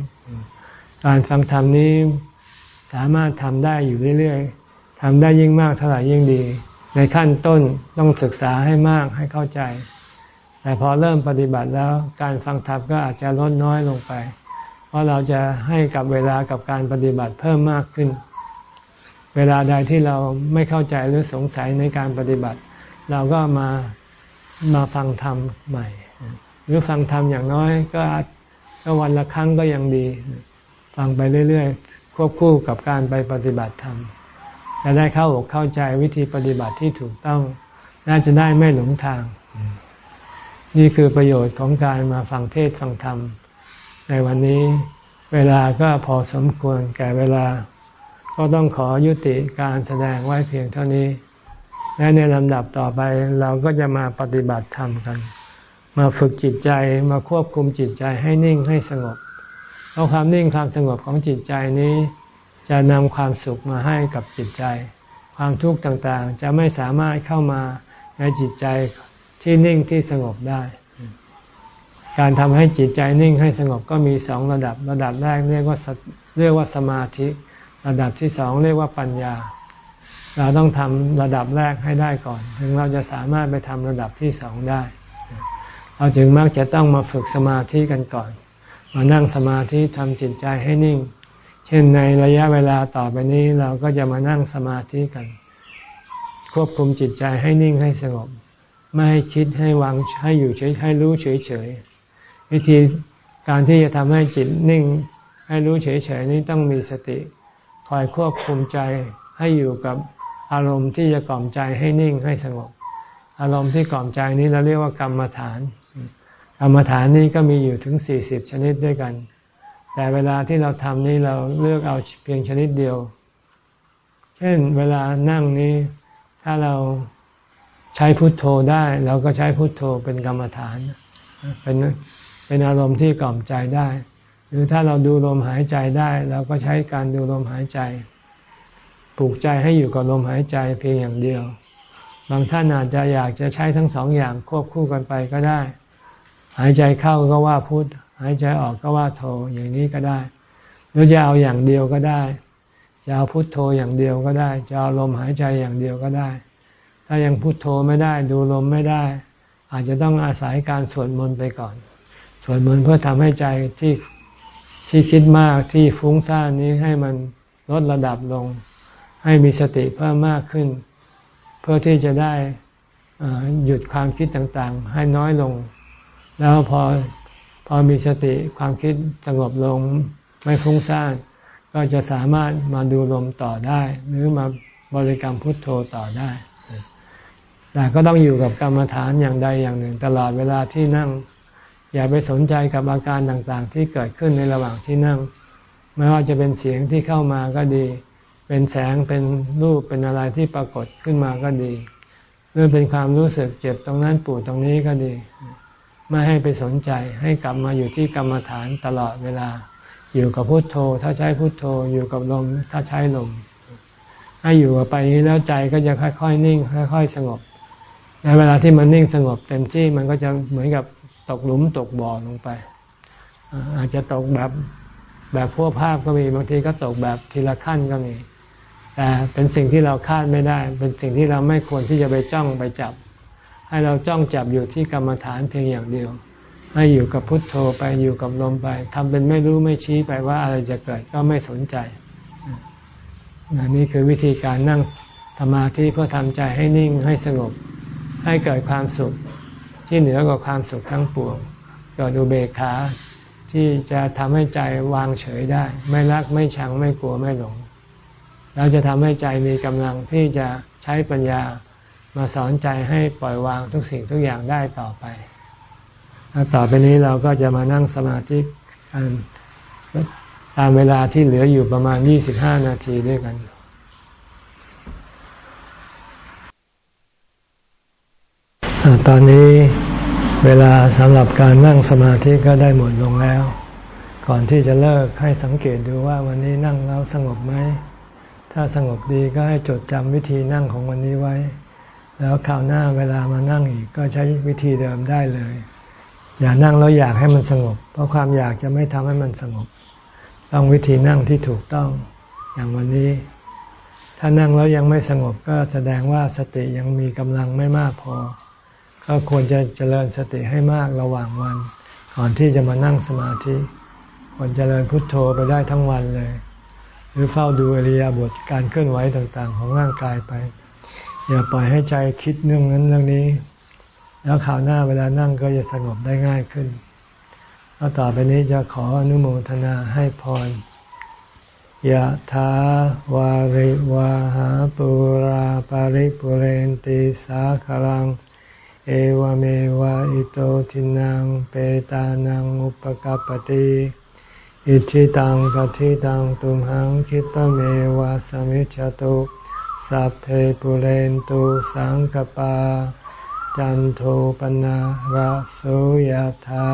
การฟังธรรมนี้สามารถทำได้อยู่เรื่อยๆทำได้ยิ่งมากเท่าไหร่ยิ่งดี ในขั้นต้นต้องศึกษาให้มากให้เข้าใจ แต่พอเริ่มปฏิบัติแล้วการฟังธรรมก็อาจจะลดน้อยลงไป เพราะเราจะให้กับเวลากับการปฏิบัติเพิ่มมากขึ้น เวลาใดที่เราไม่เข้าใจหรือสงสัยในการปฏิบัติ เราก็มามาฟังธรรมใหม่ หรือฟังธรรมอย่างน้อยก็ก็วันละครั้งก็ยังดี ฟังไปเรื่อยๆ ควบคู่กับการไปปฏิบัติธรรมจะได้เข้าอกเข้าใจวิธีปฏิบัติที่ถูกต้อง น่าจะได้ไม่หลงทาง นี่คือประโยชน์ของการมาฟังเทศฟังธรรม ในวันนี้เวลาก็พอสมควรแก่เวลา ก็ต้องขอยุติการแสดงไว้เพียงเท่านี้ และในลำดับต่อไปเราก็จะมาปฏิบัติธรรมกัน มาฝึกจิตใจมาควบคุมจิตใจให้นิ่งให้สงบเพราะความนิ่งความสงบของจิตใจนี้ จะนำความสุขมาให้กับจิตใจ ความทุกข์ต่างๆ จะไม่สามารถเข้ามาในจิตใจที่นิ่งที่สงบได้ การทำให้จิตใจนิ่งให้สงบก็มีสองระดับ ระดับแรกเรียกว่าเรียกว่าสมาธิ ระดับที่สองเรียกว่าปัญญา เราต้องทำระดับแรกให้ได้ก่อน ถึงเราจะสามารถไปทำระดับที่สองได้ เราจึงมักจะต้องมาฝึกสมาธิกันก่อน มานั่งสมาธิทำจิตใจให้นิ่ง เช่นในระยะเวลาต่อไปนี้เราก็จะมานั่งสมาธิกัน ควบคุมจิตใจให้นิ่งให้สงบ ไม่ให้คิดให้วางให้อยู่เฉยให้รู้เฉยเฉยวิธีการที่จะทำให้จิตนิ่ง ให้รู้เฉยเฉยนี้ต้องมีสติ คอยควบคุมใจให้อยู่กับ อารมณ์ที่จะกล่อมใจให้นิ่งให้สงบ อารมณ์ที่กล่อมใจนี้เราเรียกว่ากรรมฐาน กรรมฐานนี้ก็มีอยู่ถึงสี่สิบชนิดด้วยกัน แต่เวลาที่เราทำนี้เราเลือกเอาเพียงชนิดเดียว เช่นเวลานั่งนี้ถ้าเราใช้พุทโธได้เราก็ใช้พุทโธเป็นกรรมฐาน เป็นเป็นอารมณ์ที่กล่อมใจได้ หรือถ้าเราดูลมหายใจได้ เราก็ใช้การดูลมหายใจ ปลูกใจให้อยู่กับลมหายใจเพียงอย่างเดียว บางท่านอาจจะอยากจะใช้ทั้งสองอย่างควบคู่กันไปก็ได้ หายใจเข้าก็ว่าพุทหายใจออกก็ว่าโทอย่างนี้ก็ได้ หรือจะเอาอย่างเดียวก็ได้จะเอาพุทโธอย่างเดียวก็ได้ จะเอาลมหายใจอย่างเดียวก็ได้ ถ้ายังพุทโธไม่ได้ดูลมไม่ได้ อาจจะต้องอาศัยการสวดมนต์ไปก่อน สวดมนต์เพื่อทำให้ใจที่ที่คิดมากที่ฟุ้งซ่านนี้ให้มันลดระดับลง ให้มีสติเพิ่มมากขึ้น เพื่อที่จะได้หยุดความคิดต่างๆ ให้น้อยลง แล้วพอพอมีสติความคิดสงบลงไม่ฟุ้งซ่านก็จะสามารถมาดูลมต่อได้ หรือมาบริกรรมพุทโธต่อได้แต่ก็ต้องอยู่กับกรรมฐานอย่างใดอย่างหนึ่ง ตลอดเวลาที่นั่ง อย่าไปสนใจกับอาการต่างๆ ที่เกิดขึ้นในระหว่างที่นั่ง ไม่ว่าจะเป็นเสียงที่เข้ามาก็ดี เป็นแสงเป็นรูปเป็นอะไรที่ปรากฏขึ้นมาก็ดีหรือเป็นความรู้สึกเจ็บตรงนั้นปวดตรงนี้ก็ดี ไม่ให้ไปสนใจให้กลับมาอยู่ที่กรรมฐานตลอดเวลา อยู่กับพุโทโธ ถ้าใช้พุโทโธอยู่กับลมถ้าใช้ลมให้อยู่กับไปนี้แล้วใจก็จะค่อยๆนิ่ง ค่อย ๆ สงบ ในเวลาที่มันนิ่งสงบเต็มที่มันก็จะเหมือนกับตกหลุมตกบ่อลงไป อาจจะตกแบบแบบพวกภาพก็มีบางทีก็ตกแบบทีละขั้นก็มี เป็นสิ่งที่เราคาดไม่ได้ เป็นสิ่งที่เราไม่ควรที่จะไปจ้องไปจับ ให้เราจ้องจับอยู่ที่กรรมฐานเพียงอย่างเดียว ให้อยู่กับพุทโธไปอยู่กับลมไปทำเป็นไม่รู้ไม่ชี้ไปว่าอะไรจะเกิดก็ไม่สนใจนี่คือวิธีการนั่งสมาธิเพื่อทำใจให้นิ่งให้สงบ ให้เกิดความสุขที่เหนือกว่าความสุขทั้งปวงเกิดอุเบกขาที่จะทำให้ใจวางเฉยได้ ไม่รักไม่ชังไม่กลัวไม่หลง เราจะทำให้ใจมีกำลังที่จะใช้ปัญญามาสอนใจให้ปล่อยวางทุกสิ่งทุกอย่างได้ต่อไปต่อไปนี้เราก็จะมานั่งสมาธิกันตามเวลาที่เหลืออยู่ประมาณ 25 นาทีด้วยกันตอนนี้เวลาสำหรับการนั่งสมาธิก็ได้หมดลงแล้ว ก่อนที่จะเลิกให้สังเกตดูว่าวันนี้นั่งแล้วสงบไหม ถ้าสงบดีก็ให้จดจำวิธีนั่งของวันนี้ไว้ แล้วคราวหน้าเวลามานั่งอีกก็ใช้วิธีเดิมได้เลย อย่านั่งแล้วอยากให้มันสงบ เพราะความอยากจะไม่ทำให้มันสงบ ต้องวิธีนั่งที่ถูกต้องอย่างวันนี้ ถ้านั่งแล้วยังไม่สงบก็แสดงว่าสติยังมีกำลังไม่มากพอ ก็ควรจะเจริญสติให้มากระหว่างวัน ก่อนที่จะมานั่งสมาธิควรเจริญพุทโธไปได้ทั้งวันเลย หรือเฝ้าดูอริยบทการเคลื่อนไหวต่างๆ ของร่างกายไป อย่าปล่อยให้ใจคิดเรื่องนั้นเรื่องนี้ แล้วข่าวหน้าเวลานั่งก็จะสงบได้ง่ายขึ้นแล้วต่อไปนี้จะขออนุโมทนาให้พรยะถาวาริวาหาปุราปาริปุเรนติสาคลัง เอวเมวะอิโตทินังเปตานังอุปกปติ อิชิตังปฏิตังตุมหังคิปเมวะสมิจจตุสัพเพปุเรนตุสังกปา จันโทปนะระโสยธา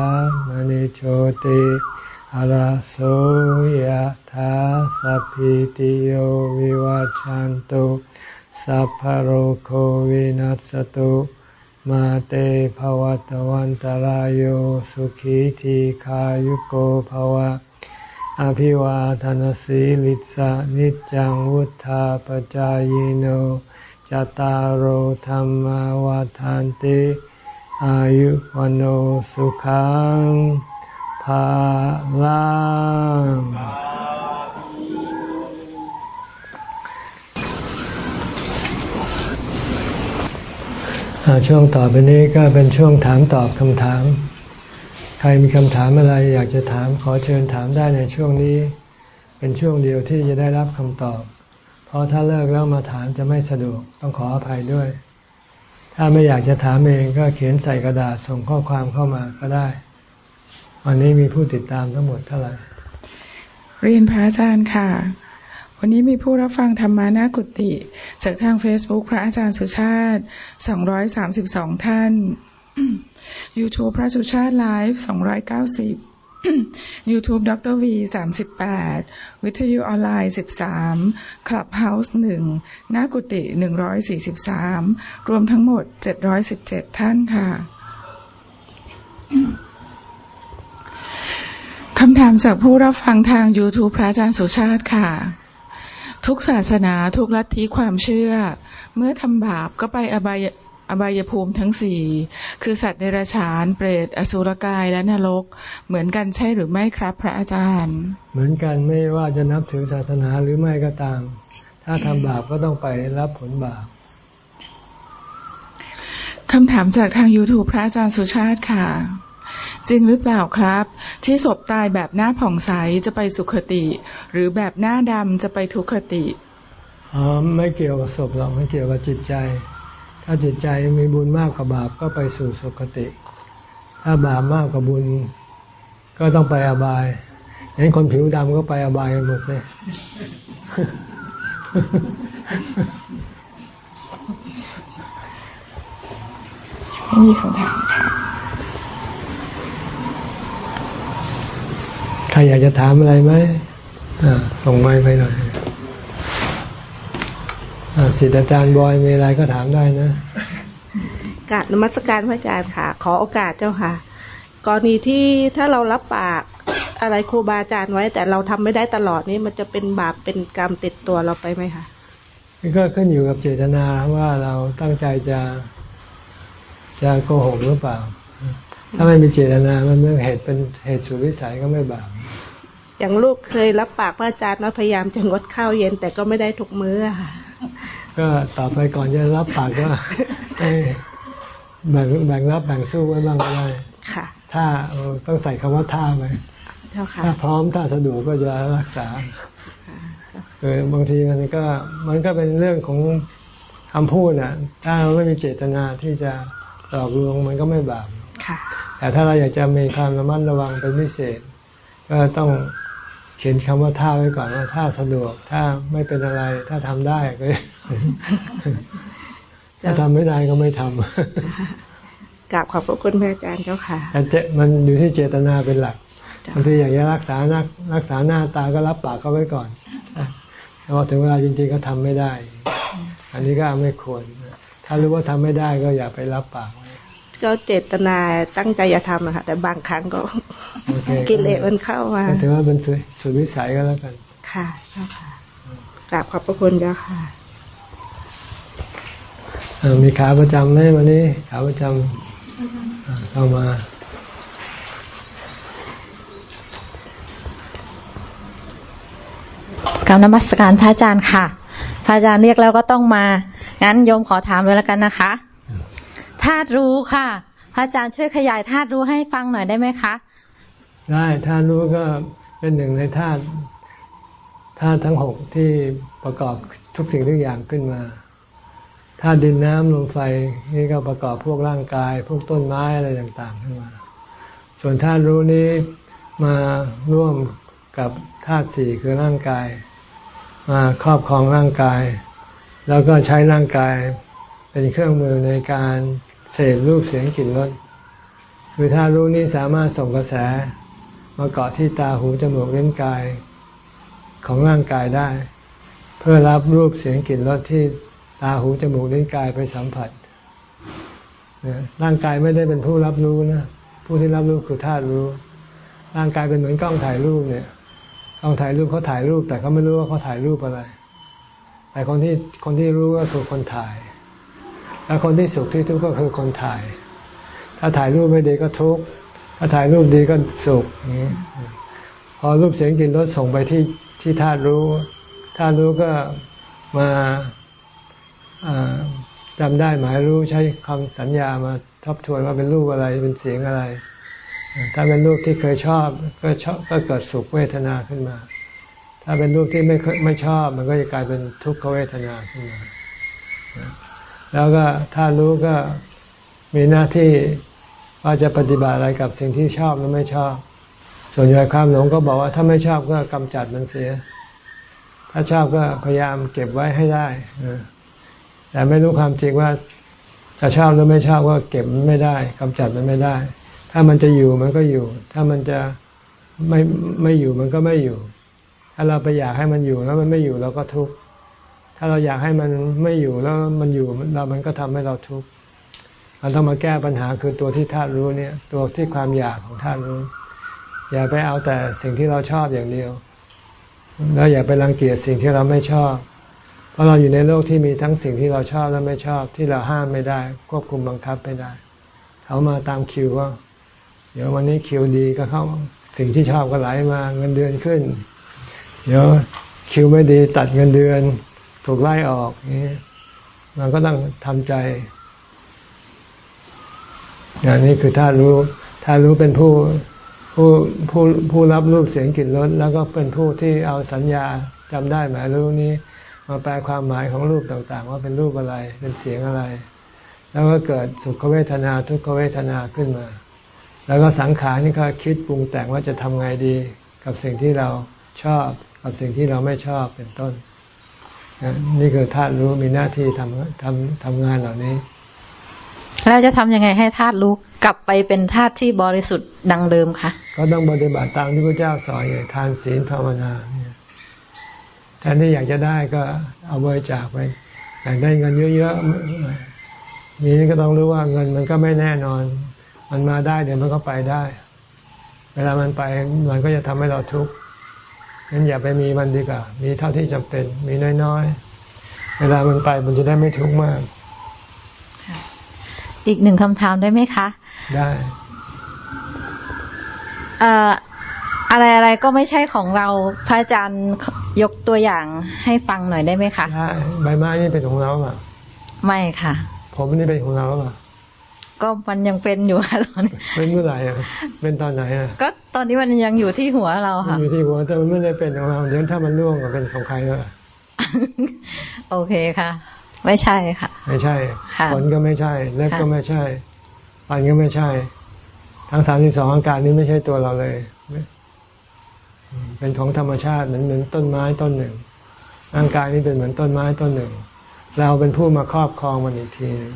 มณิโชติอาระโสยธาสัพพิติโยวิวัจจันตุสัพพโรโควินัสตุมาเตภวัตวันตารโยสุขีทีขายุโกภวะ อภิวาทานสีลิสานิจังวุธาปจายโนจตารโหธรรมวาทานติอายุวันโอสุขังภาลังช่วงต่อไปนี้ก็เป็นช่วงถามตอบคำถาม ใครมีคำถามอะไรอยากจะถามขอเชิญถามได้ในช่วงนี้ เป็นช่วงเดียวที่จะได้รับคำตอบ เพราะถ้าเลิกแล้วมาถามจะไม่สะดวกต้องขออภัยด้วย ถ้าไม่อยากจะถามเองก็เขียนใส่กระดาษส่งข้อความเข้ามาก็ได้ วันนี้มีผู้ติดตามทั้งหมดเท่าไหร่
เรียนพระอาจารย์ค่ะวันนี้มีผู้รับฟังธรรมานากุติ จากทาง Facebook พระอาจารย์สุชาติ 232 ท่าน YouTube พระสุชาติไลฟ์290 YouTube ดรวีสามสิบแปดวิทยุออนไลน์สิบสามคลับเฮาส์หนึ่งหน้ากุฏิหนึ่งร้อยสี่สิบสามรวมทั้งหมดเจ็ดร้อยสิบเจ็ดท่านค่ะคำถามจากผู้รับฟังทาง YouTube พระอาจารย์สุชาติค่ะ ทุกศาสนาทุกลัทธิความเชื่อ เมื่อทำบาปก็ไปอบายอบายภูมิทั้งสี่ คือสัตว์เดรัจฉานเปรตอสุรกายและนรก เหมือนกันใช่หรือไม่ครับ พระอาจารย์
เหมือนกันไม่ว่าจะนับถือศาสนาหรือไม่ก็ตาม ถ้าทำบาปก็ต้องไปรับผลบาป
คำถามจากทาง YouTube พระอาจารย์สุชาติค่ะ จริงหรือเปล่าครับ ที่ศพตายแบบหน้าผ่องใสจะไปสุขติ หรือแบบหน้าดำจะไปทุกขติ
อ๋อไม่เกี่ยวกับศพหรอกไม่เกี่ยวกับจิตใจ ถ้าจิตใจมีบุญมากกว่าบาปก็ไปสู่สุคติ ถ้าบาปมากกว่าบุญ ก็ต้องไปอบายเห็นคนผิวดำก็ไปอบายกันหมดเลย
ไม่มีคำถามค่ะ
ใครอยากจะถามอะไรไหมส่งไม้ไปหน่อย สิทธิอาจารย์บอยมีอะไรก็ถามได้นะ
กาบนมัสการพระอาจารย์ค่ะ ขอโอกาสเจ้าค่ะ กรณีที่ถ้าเรารับปากอะไรครูบาอาจารย์ไว้ แต่เราทำไม่ได้ตลอดนี่มันจะเป็นบาปเป็นกรรมติดตัวเราไปไหมคะ
ก็ขึ้นอยู่กับเจตนาว่าเราตั้งใจจะจะโกหกหรือเปล่า ถ้าไม่มีเจตนา มันเป็นเหตุเป็นเหตุสุวิสัยก็ไม่บาป
อย่างลูกเคยรับปากพระอาจารย์ว่าพยายามจะงดข้าวเย็นแต่ก็ไม่ได้ทุกมื้อค่ะ
ก็ต่อไปก่อนจะรับปากว่าแบ่งแบ่งรับแบ่งสู้ไว้บ้างก็ได้ค่ะ ถ้าต้องใส่คำว่าท่าไปถ้าพร้อมถ้าสะดวกก็จะรักษาเออบางทีมันก็มันก็เป็นเรื่องของคำพูดน่ะ ถ้าเราไม่มีเจตนาที่จะหลอกลวงมันก็ไม่บาปแต่ถ้าเราอยากจะมีความระมัดระวังเป็นพิเศษ ก็ต้อง เขียนคำว่าท่าไว้ก่อนว่าถ้าสะดวกถ้าไม่เป็นอะไร ถ้าทำได้ก็ถ้าทำไม่ได้ก็ไม่ทำ
กราบขอบพระคุณพระอาจารย์เจ้าค่ะ
แต่เจมันอยู่ที่เจตนาเป็นหลักบางทีอยากจะรักษานักรักษาหน้าตาก็รับปากเขาไว้ก่อนพอถึงเวลาจริงๆก็ทำไม่ได้ อันนี้ก็ไม่ควร ถ้ารู้ว่าทำไม่ได้ก็อย่าไปรับปากไว้
ก็เจตนาตั้งใจจะทำอะค่ะแต่บางครั้งก็กิเลสมันเข้ามา
ถือว่าเป็นสุดวิสัยก็แล้วกัน
ค่ะเจ้าค่ะกราบขอบพระคุณเจ้าค่ะ
มีขาประจำไหมวันนี้ขาประจำเข้ามา
การนมัสการพระอาจารย์ค่ะ พระอาจารย์เรียกแล้วก็ต้องมา งั้นโยมขอถามเลยแล้วกันนะคะ ธาตุรู้ค่ะพระอาจารย์ช่วยขยายธาตุรู้ให้ฟังหน่อยได้ไหมคะ
ได้ธาตุรู้ก็เป็นหนึ่งในธาตุธาตุทั้งหกที่ประกอบทุกสิ่งทุกอย่างขึ้นมาธาตุดินน้ำลมไฟนี่ก็ประกอบพวกร่างกาย พวกต้นไม้อะไรต่างๆขึ้นมา ส่วนธาตุรู้นี้มาร่วมกับธาตุสี่คือร่างกาย มาครอบครองร่างกาย แล้วก็ใช้ร่างกายเป็นเครื่องมือในการ เสพรูปเสียงกลิ่นรสคือถ้ารู้นี้สามารถส่งกระแส มาเกาะที่ตาหูจมูกเล่นกายของร่างกายได้ เพื่อรับรูปเสียงกลิ่นรสที่ตาหูจมูกเล่นกายไปสัมผัสร่างกายไม่ได้เป็นผู้รับรู้นะผู้ที่รับรู้คือธาตุรู้ ร่างกายเป็นเหมือนกล้องถ่ายรูปเนี่ยเอาถ่ายรูปเขาถ่ายรูป แต่เขาไม่รู้ว่าเขาถ่ายรูปอะไร แต่คนที่คนที่รู้ก็คือคนถ่าย แล้วคนที่สุขที่ทุกข์ก็คือคนถ่าย ถ้าถ่ายรูปไม่ดีก็ทุกข์ ถ้าถ่ายรูปดีก็สุข พอรูปเสียงกลิ่นรสส่งไปที่ที่ธาตุรู้ ธาตุรู้ก็มาจำได้หมายรู้ใช้คำสัญญามาทบทวนว่าเป็นรูปอะไรเป็นเสียงอะไร ถ้าเป็นรูปที่เคยชอบก็ชอบก็เกิดสุขเวทนาขึ้นมา ถ้าเป็นรูปที่ไม่ไม่ชอบ มันก็จะกลายเป็นทุกขเวทนาขึ้นมา แล้วก็ถ้ารู้ก็มีหน้าที่ว่าจะปฏิบัติอะไรกับสิ่งที่ชอบหรือไม่ชอบ ส่วนใหญ่ความหลงก็บอกว่าถ้าไม่ชอบก็กำจัดมันเสีย ถ้าชอบก็พยายามเก็บไว้ให้ได้แต่ไม่รู้ความจริงว่าจะชอบหรือไม่ชอบก็เก็บมันไม่ได้กำจัดมันไม่ได้ ถ้ามันจะอยู่มันก็อยู่ ถ้ามันจะไม่ไม่อยู่มันก็ไม่อยู่ ถ้าเราไปอยากให้มันอยู่แล้วมันไม่อยู่เราก็ทุกข์ ถ้าเราอยากให้มันไม่อยู่แล้วมันอยู่เรามันก็ทำให้เราทุกข์เราต้องมาแก้ปัญหาคือตัวที่ธาตุรู้เนี่ย ตัวที่ความอยากของธาตุรู้ อย่าไปเอาแต่สิ่งที่เราชอบอย่างเดียว แล้วอย่าไปรังเกียจสิ่งที่เราไม่ชอบ เพราะเราอยู่ในโลกที่มีทั้งสิ่งที่เราชอบและไม่ชอบ ที่เราห้ามไม่ได้ ควบคุมบังคับไม่ได้ เขามาตามคิวว่าเดี๋ยววันนี้คิวดีก็เข้าสิ่งที่ชอบก็ไหลมาเงินเดือนขึ้น เดี๋ยวคิวไม่ดีตัดเงินเดือน ถูกไล่ออกนี่มันก็ต้องทำใจอย่างนี้คือถ้ารู้ ถ้ารู้เป็นผู้ผู้ผู้ผู้รับรูปเสียงกลิ่นรสแล้วก็เป็นผู้ที่เอาสัญญาจำได้หมายรู้นี้ มาแปลความหมายของรูปต่างๆ ว่าเป็นรูปอะไรเป็นเสียงอะไร แล้วก็เกิดสุขเวทนาทุกขเวทนาขึ้นมา แล้วก็สังขารนี่ก็คิดปรุงแต่งว่าจะทำไงดี กับสิ่งที่เราชอบ กับสิ่งที่เราไม่ชอบเป็นต้น นี่คือธาตุรู้มีหน้าที่ทำทำทำงานเหล่านี้
แล้วจะทำยังไงให้ธาตุรู้กลับไปเป็นธาตุที่บริสุทธิ์ดังเดิมคะ
ก็ต้องปฏิบัติตามที่พระเจ้าสอนอย่างทานศีลภาวนาแทนที่อยากจะได้ก็เอาบริจาคไปอยากได้เงินเยอะๆนี่ก็ต้องรู้ว่าเงินมันก็ไม่แน่นอน มันมาได้เดี๋ยวมันก็ไปได้ เวลามันไปมันก็จะทำให้เราทุกข์ งั้นอย่าไปมีมันดีกว่า มีเท่าที่จำเป็น มีน้อยๆ เวลามันไปมันจะได้ไม่ทุกข์มาก
อีกหนึ่งคำถามได้ไหมคะ
ได้
อะไรอะไรก็ไม่ใช่ของเรา พระอาจารย์ยกตัวอย่างให้ฟังหน่อยได้ไหมคะ
ได้ใบไม้นี่เป็นของเราป่ะ
ไม่ค่ะ
ผมนี่เป็นของเราป่ะ
ก็มันยังเป็นอยู่ค่ะตอนนี้
เป็นเมื่อไหร่อะเป็นตอนไหนอะ
ก็ตอนนี้มันยังอยู่ที่หัวเราค่ะ
อยู่ที่หัวแต่มันไม่ได้เป็นของเราเดี๋ยวถ้ามันร่วงก็เป็นของใครแล้ว
โอเคค่ะ ไม่ใช่ค่ะ
ไม่ใช่ขนก็ไม่ใช่เล็บก็ไม่ใช่ฟันก็ไม่ใช่ ทั้งสามสิบสองอาการนี้ไม่ใช่ตัวเราเลยเป็นของธรรมชาติเหมือนเหมือนต้นไม้ต้นหนึ่งร่างกายนี้เป็นเหมือนต้นไม้ต้นหนึ่ง เราเป็นผู้มาครอบครองมันอีกทีนึง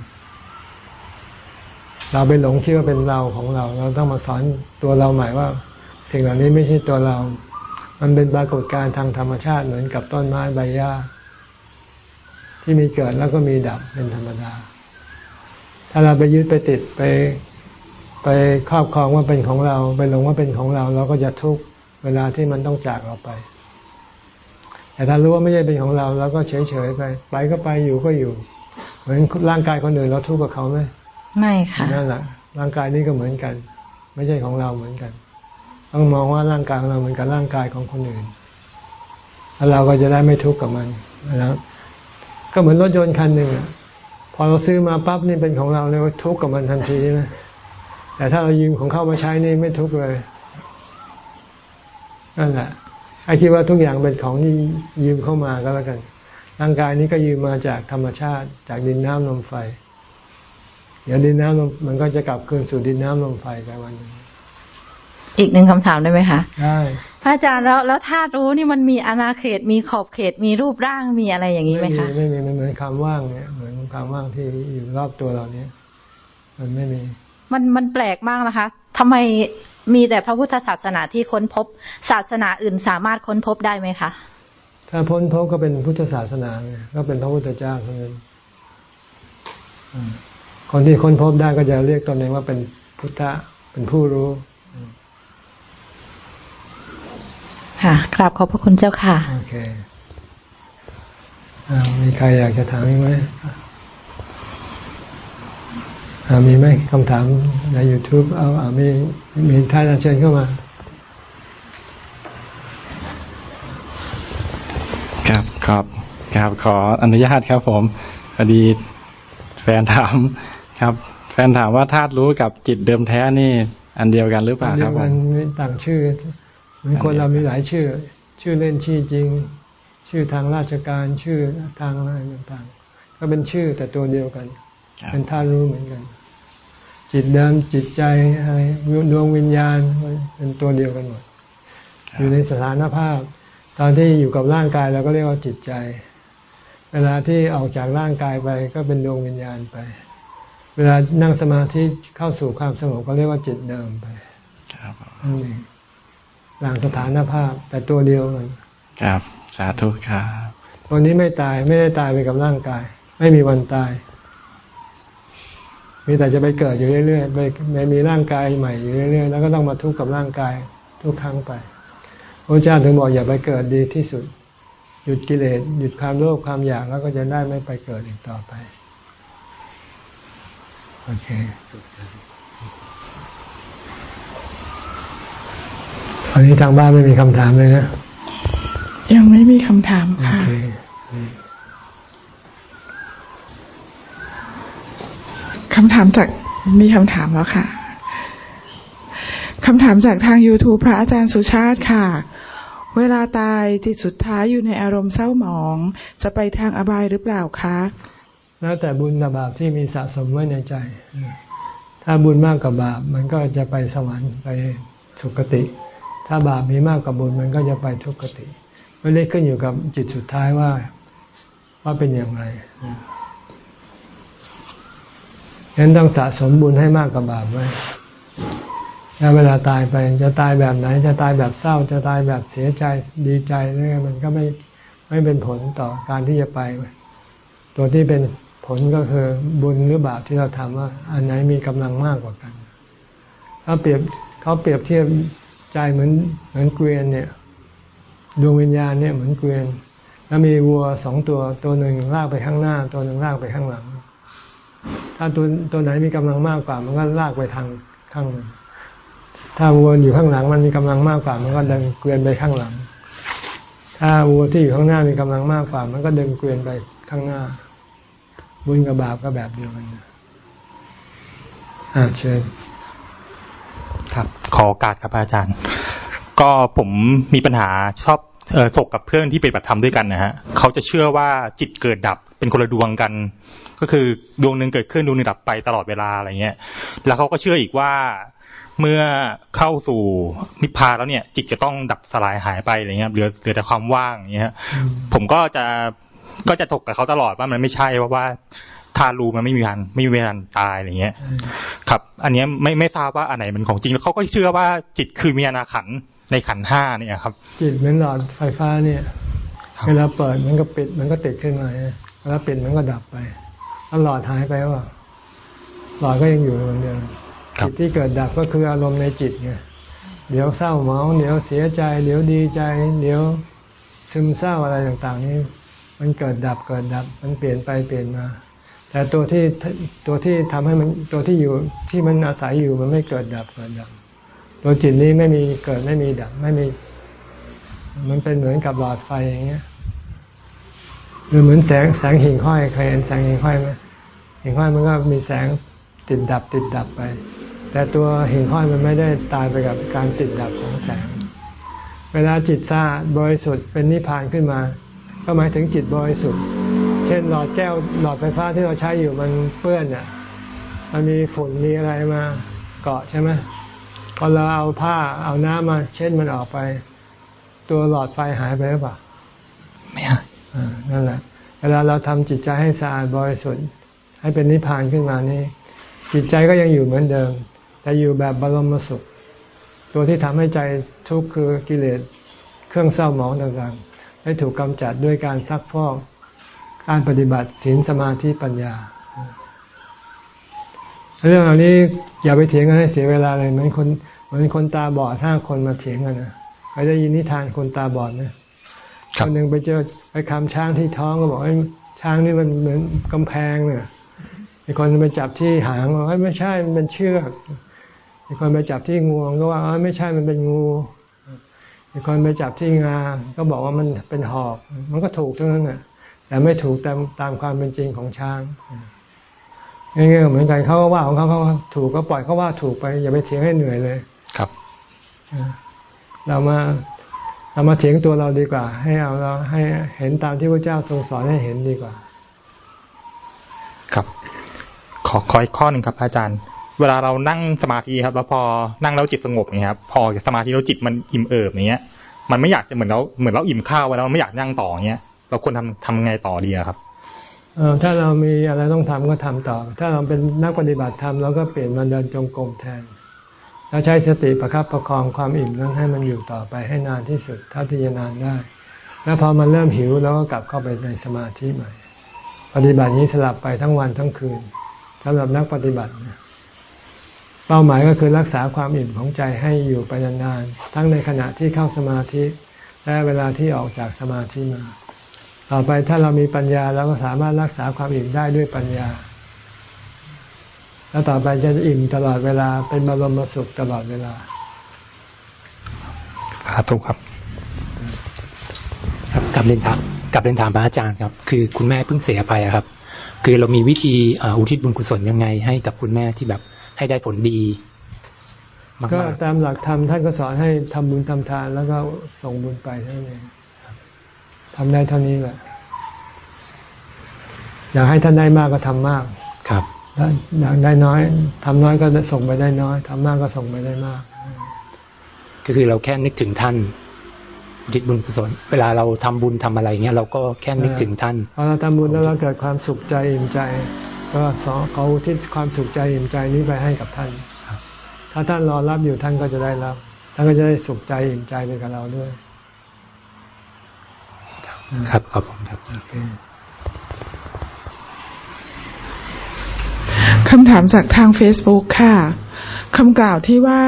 เราไปหลงคิดว่าเป็นเราของเรา เราต้องมาสอนตัวเราใหม่ว่า สิ่งเหล่านี้ไม่ใช่ตัวเรา มันเป็นปรากฏการณ์ทางธรรมชาติเหมือนกับต้นไม้ใบหญ้า ที่มีเกิดแล้วก็มีดับเป็นธรรมดา ถ้าเราไปยึดไปติดไปไปครอบครองว่าเป็นของเรา ไปหลงว่าเป็นของเรา เราก็จะทุกข์เวลาที่มันต้องจากเราไป แต่ถ้ารู้ว่าไม่ใช่เป็นของเรา เราก็เฉยเฉยไป ไปก็ไปอยู่ก็อยู่ เหมือนร่างกายคนอื่นเราทุกข์กับเขาไหม
ไม่ค่ะ
นั่นแหละร่างกายนี้ก็เหมือนกัน ไม่ใช่ของเราเหมือนกันต้องมองว่าร่างกายของเราเหมือนกับร่างกายของคนอื่นแล้วเราก็จะได้ไม่ทุกข์กับมันนะครับก็เหมือนรถยนต์คันหนึ่งพอเราซื้อมาปั๊บนี่เป็นของเราเลยทุกข์กับมันทันทีนะแต่ถ้าเรายืมของเข้ามาใช้นี่ไม่ทุกข์เลยนั่นแหละไอ้คิดว่าทุกอย่างเป็นของที่ยืมเข้ามาก็แล้วกัน ร่างกายนี้ก็ยืมมาจากธรรมชาติ จากดินน้ำลมไฟ เดี๋ยวดินน้ำลมมันก็จะกลับคืนสู่ดินน้ำลมไฟไปวันหนึง
อีกหนึ่งคำถามได้ไหมคะ
ได้
พระอาจารย์แล้วแล้วธาตุรู้นี่มันมีอาณาเขตมีขอบเขตมีรูปร่างมีอะไรอย่างนี้ไหม
ไม่มี
คะ
ไม่มีมันเหมือนคำว่างเนี่ยเหมือนคำว่างที่อยู่รอบตัวเราเนี่ยมันไม่มี
มันมันแปลกมากนะคะทำไมมีแต่พระพุทธศาสนาที่ค้นพบ ศาสนาอื่นสามารถค้นพบได้ไหมคะ
ถ้าพ้นพบก็เป็นพุทธศาสนาไงก็เป็นพระพุทธเจ้าเท่านั้นอืม คนที่ค้นพบได้ก็จะเรียกตนเองว่าเป็นพุทธะเป็นผู้รู้
ค่ะกราบขอบพระคุณเจ้าค่ะ
โอเคอ่ามีใครอยากจะถามอีกไหมอ่ามีไหมคำถามใน YouTube เอาอ่ามีมีท่านอาเชิญเข้ามา
ครับครับครับขออนุญาตครับผมพอดีแฟนถาม ครับแฟนถามว่าธาตุรู้กับจิตเดิมแท้นี่ อันเดียวกันหรือเปล่า
เดี
ค
ย
รับ
ว
ผ
กัน
ม
มีต่างชื่อเหมือนคนเรามีหลายชื่อ ชื่อเล่นชื่อจริง ชื่อทางราชการชื่อทางอะไรต่างๆ ก็เป็นชื่อแต่ตัวเดียวกัน
ครับ
เป็นธาตุรู้เหมือนกัน จิตเดิมจิตใจอะไรดวงวิญญาณเป็นตัวเดียวกันหมดอยู่ในสถานภาพ ตอนที่อยู่กับร่างกายเราก็เรียกว่าจิตใจ เวลาที่ออกจากร่างกายไปก็เป็นดวงวิญญาณไป เวลานั่งสมาธิเข้าสู่ความสงบก็เรียกว่าจิตเดิมไป
ครับผม
นั่นเองต่างสถานภาพ แต่ตัวเดียวกัน
ครับ สาธุครับ
ตัวนี้ไม่ตายไม่ได้ตายไปกับร่างกาย ไม่มีวันตาย มีแต่จะไปเกิดอยู่เรื่อยๆไปไปมีร่างกายใหม่อยู่เรื่อยๆแล้วก็ต้องมาทุกข์กับร่างกายทุกครั้งไปพระเจ้าถึงบอกอย่าไปเกิดดีที่สุด หยุดกิเลสหยุดความโลภความอยากแล้วก็จะได้ไม่ไปเกิดอีกต่อไปโอ เคอันนี้ทางบ้านไม่มีคำถามเลยนะ
ยังไม่มีคำถาม
โอ
ค่ะ
เค
คำถามจากมีคำถามแล้วค่ะคำถามจากทาง YouTube พระอาจารย์สุชาติค่ะ เวลาตายจิตสุดท้ายอยู่ในอารมณ์เศร้าหมอง จะไปทางอบายหรือเปล่าคะ
แล้วแต่บุญกับบาปที่มีสะสมไว้ในใจ ถ้าบุญมากกว่าบาปมันก็จะไปสวรรค์ไปสุคติ ถ้าบาปมีมากกว่าบุญมันก็จะไปทุกขติไม่ได้ขึ้นอยู่กับจิตสุดท้ายว่าว่าเป็นอย่างไรฉะนั้นต้องสะสมบุญให้มากกว่าบาปไว้แล้วเวลาตายไปจะตายแบบไหน จะตายแบบเศร้า จะตายแบบเสียใจดีใจนี่มันก็ไม่ไม่เป็นผลต่อการที่จะไป ตัวที่เป็น ลก็คือบุญหรือบาปที่เราทำว่า อันไหนมีกำลังมากกว่ากันเขาเปรียบเขาเปรียบเทียบใจเหมือนเหมือนเกวียนเนี่ยดวงวิญญาณเนี่ยเหมือนเกวียน แล้วมีวัวสองตัวตัวหนึ่งลากไปข้างหน้า ตัวหนึ่งลากไปข้างหลัง ถ้าตัวตัวไหนมีกำลังมากกว่า มันก็ลากไปทางข้างหนึ่งถ้าวัวอยู่ข้างหลังมันมีกำลังมากกว่า มันก็ดึงเกวียนไปข้างหลัง ถ้าวัวที่อยู่ข้างหน้ามีกำลังมากกว่า มันก็ดึงเกวียนไปข้างหน้า บุญกับบาปก็แบบเดียวกันนะอ่าเชิญ
ครับขอโอกาสครับอาจารย์ ก็ผมมีปัญหาชอบเออถกกับเพื่อนที่ปฏิบัติธรรมด้วยกันนะฮะเขาจะเชื่อว่าจิตเกิดดับเป็นคนละดวงกัน ก็คือดวงหนึ่งเกิดขึ้นดวงหนึ่งดับไปตลอดเวลาอะไรเงี้ย แล้วเขาก็เชื่ออีกว่าเมื่อเข้าสู่นิพพานแล้วเนี่ย จิตจะต้องดับสลายหายไปอะไรเงี้ยเหลือเหลือแต่ความว่างอย่างเงี้ยผมก็จะ ก็จะถกกับเขาตลอดว่ามันไม่ใช่ว่าว่าทารูมันไม่มีวันไม่มีวันตายอะไรเงี้ย ครับ อันเนี้ยไม่ไม่ทราบว่าอันไหนมันของจริงแล้วเขาก็เชื่อว่าจิตคือมีอนาขันธ์ในขันธ์ห้าเนี่ยครับ
จิตเหมือนหลอดไฟฟ้าเนี่ย
ครับ
เวลาเปิดมันก็ปิดมันก็ติดขึ้นมาเวลาปิดมันก็ดับไปแล้วหลอดหายไปว่าหลอดก็ยังอยู่เหมือนเดิม
ครับ
จิตที่เกิดดับก็คืออารมณ์ในจิตไงเดี๋ยวเศร้าหมองเดี๋ยวเสียใจ เดี๋ยวดีใจ เดี๋ยวซึมเศร้าอะไรต่างๆ นี้ มันเกิดดับเกิดดับ มันเปลี่ยนไปเปลี่ยนมา แต่ตัวที่ตัวที่ทำให้มันตัวที่อยู่ที่มันอาศัยอยู่มันไม่เกิดดับเกิดดับ ตัวจิตนี้ไม่มีเกิดไม่มีดับไม่มี มันเป็นเหมือนกับหลอดไฟอย่างเงี้ยหรือเหมือนแสงแสงหิ่งห้อยเคยเห็นแสงหิ่งห้อยไหมหิ่งห้อยมันก็มีแสงติดดับติดดับไป แต่ตัวหิ่งห้อยมันไม่ได้ตายไปกับการติดดับของแสง เวลาจิตสะอาบริสุทธิ์เป็นนิพพานขึ้นมา ก็หมายถึงจิตบริสุทธิ์ เช่นหลอดแก้วหลอดไฟฟ้าที่เราใช้อยู่มันเปื้อนเนี่ยมันมีฝุ่นมีอะไรมาเกาะใช่ไหมพอเราเอาผ้าเอาน้ำมาเช็ดมันออกไป ตัวหลอดไฟหายไปหรือเปล่า
ไม่หาย
นั่นแหละ เวลาเราทำจิตใจให้สะอาดบริสุทธิ์ ให้เป็นนิพพานขึ้นมานี่ จิตใจก็ยังอยู่เหมือนเดิม แต่อยู่แบบบรมสุข ตัวที่ทำให้ใจทุกข์คือกิเลสเครื่องเศร้าหมองต่างๆ ได้ถูกกำจัดด้วยการซักพอกการปฏิบัติศีลสมาธิปัญญา เรื่องเหล่านี้อย่าไปเถียงกันให้เสียเวลาเลยเหมือนคนเหมือนคนตาบอดห้าคนมาเถียงกันนะใครได้ยินนิทานคนตาบอดไหมคนหนึ่งไปเจอไปคำช้างที่ท้องก็บอกไอ้ช้างนี่มันเหมือนกำแพงเนี่ยอีกคนไปจับที่หางบอกไม่ใช่มันเป็นเชือกอีกคนไปจับที่งวงก็ว่าไม่ใช่มันเป็นงู อีกคนไปจับที่งา ก็บอกว่ามันเป็นหอก มันก็ถูกทั้งนั้นน่ะแต่ไม่ถูกตามตามความเป็นจริงของช้างง่ายๆเหมือนกันเขาก็ว่าของเขาเขาถูกก็ปล่อยเขาว่าถูกไป อย่าไปเถียงให้เหนื่อยเลย
ครับ
เรามาเรามาเถียงตัวเราดีกว่า ให้เอาเราให้เห็นตามที่พระเจ้าทรงสอนให้เห็นดีกว่า
ครับ ขอขออีกข้อหนึ่งครับอาจารย์ เวลาเรานั่งสมาธิครับ แล้วพอนั่งแล้วจิตสงบเนี่ยครับพอสมาธิแล้วจิตมันอิ่มเอิบอย่างเงี้ย มันไม่อยากจะเหมือนเราเหมือนเราอิ่มข้าวไปแล้วไม่อยากนั่งต่อเงี้ยเราควรทำทำไงต่อดีครับ
เออถ้าเรามีอะไรต้องทำก็ทำต่อ ถ้าเราเป็นนักปฏิบัติธรรมเราก็เปลี่ยนมาเดินจงกรมแทนแล้วใช้สติประคับประคองความอิ่มนั้นให้มันอยู่ต่อไปให้นานที่สุดเท่าที่จะนานได้ แล้วพอมันเริ่มหิวเราก็กลับเข้าไปในสมาธิใหม่ ปฏิบัตินี้สลับไปทั้งวันทั้งคืนสำหรับนักปฏิบัตินะ เป้าหมายก็คือรักษาความอิ่มของใจให้อยู่ไปนานๆทั้งในขณะที่เข้าสมาธิ และเวลาที่ออกจากสมาธิมา ต่อไปถ้าเรามีปัญญาเราก็สามารถรักษาความอิ่มได้ด้วยปัญญา แล้วต่อไปจะอิ่มตลอดเวลาเป็นบรมสุขตลอดเวลา
สาธุครับ
ครับกับเรียนถามกับเรียนถามพระอาจารย์ครับ คือคุณแม่เพิ่งเสียไปครับ คือเรามีวิธีอุทิศบุญกุศลยังไงให้กับคุณแม่ที่แบบ ให้ได้ผลดีมาก
ก็
ๆ
ตามหลักธรรมท่านก็สอนให้ทำบุญทำทาน แล้วก็ส่งบุญไปเท่านั้นเองทำได้เท่านี้แหละ อยากให้ท่านได้มากก็ทำมาก
ครับ
ถ้าอยากได้น้อยทำน้อยก็ส่งไปได้น้อยทำมากก็ส่งไปได้มาก
ก็คือเราแค่นึกถึงท่านอุทิศบุญกุศลเวลาเราทำบุญทำอะไรเงี้ยเราก็แค่นึกถึงท่าน
พอเราทำบุญแล้วเราเกิดความสุขใจอิ่มใจ ก็สอเขาอุทิศความสุขใจอิ่มใจนี้ไปให้กับท่าน
ครับ
ถ้าท่านรอรับอยู่ท่านก็จะได้รับ ท่านก็จะได้สุขใจอิ่มใจไปกับเราด้วย
ครับขอบคุณครับ
โอเค
คำถามจากทาง Facebook ค่ะคำกล่าวที่ว่า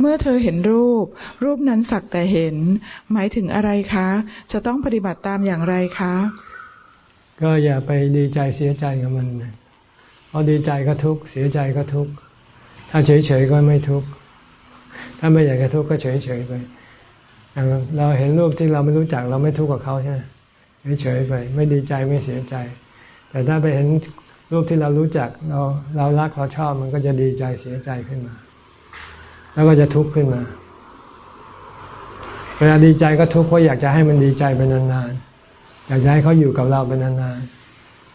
เมื่อเธอเห็นรูป รูปนั้นสักแต่เห็น หมายถึงอะไรคะ จะต้องปฏิบัติตามอย่างไรคะ
ก็อย่าไปดีใจเสียใจกับมันเพราดีใจก็ทุกข์เสียใจก็ทุกข์ถ้าเฉยๆก็ไม่ทุกข์ถ้าไม่อยากจะทุกข์ก็เฉยๆไปเราเห็นรูปที่เราไม่รู้จักเราไม่ทุกข์กับเขาใช่ไหมเฉยๆไป ไม่ดีใจไม่เสียใจ แต่ถ้าไปเห็นรูปที่เรารู้จักเราเรารักเราชอบมันก็จะดีใจเสียใจขึ้นมา แล้วก็จะทุกข์ขึ้นมา เวลาดีใจก็ทุกข์เพราะอยากจะให้มันดีใจไปนานๆอยากจะให้เขาอยู่กับเราไปนานๆ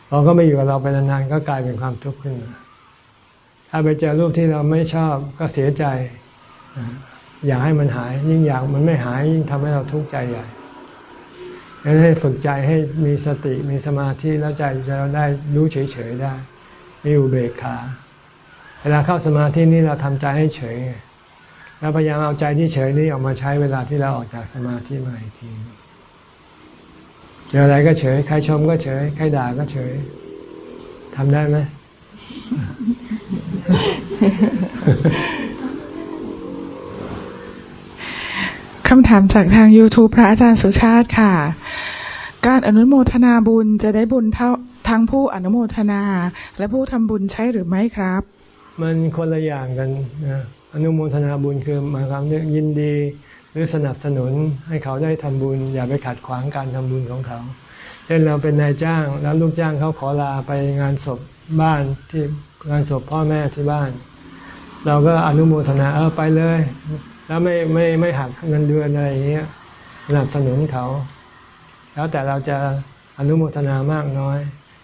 พอก็ไม่อยู่กับเราไปนานๆก็กลายเป็นความทุกข์ขึ้นมาถ้าไปเจอรูปที่เราไม่ชอบก็เสียใจ อยากให้มันหาย ยิ่งอยากมันไม่หาย ยิ่งทำให้เราทุกข์ใจใหญ่ดังนั้นให้ฝึกใจให้มีสติมีสมาธิแล้วใจจะได้รู้เฉยๆได้ มีอุเบกขาเวลาเข้าสมาธินี่เราทำใจให้เฉยแล้วพยายามเอาใจที่เฉยนี้ออกมาใช้เวลาที่เราออกจากสมาธิมาอีกที เจออะไรก็เฉย ใครชมก็เฉย ใครด่าก็เฉยทำได้ไหม
คคำถามจากทาง YouTube พระอาจารย์สุชาติค่ะ การอนุโมทนาบุญจะได้บุญเท่าทั้งผู้อนุโมทนา และผู้ทำบุญใช่หรือไม่ครับ
มันคนละอย่างกันนะอนุโมทนาบุญคือหมายความยินดีห รือสนับสนุนให้เขาได้ทำบุญ อย่าไปขัดขวางการทำบุญของเขาเช่นเราเป็นนายจ้างแล้วลูกจ้างเขาขอลาไปงานศพบ้านที่งานศพพ่อแม่ที่บ้าน เราก็อนุโมทนาเออไปเลย แล้วไม่ไม่ไม่หักเงินเดือนอะไรอย่างเงี้ยสนับสนุนเขา แล้วแต่เราจะอนุโมทนามากน้อย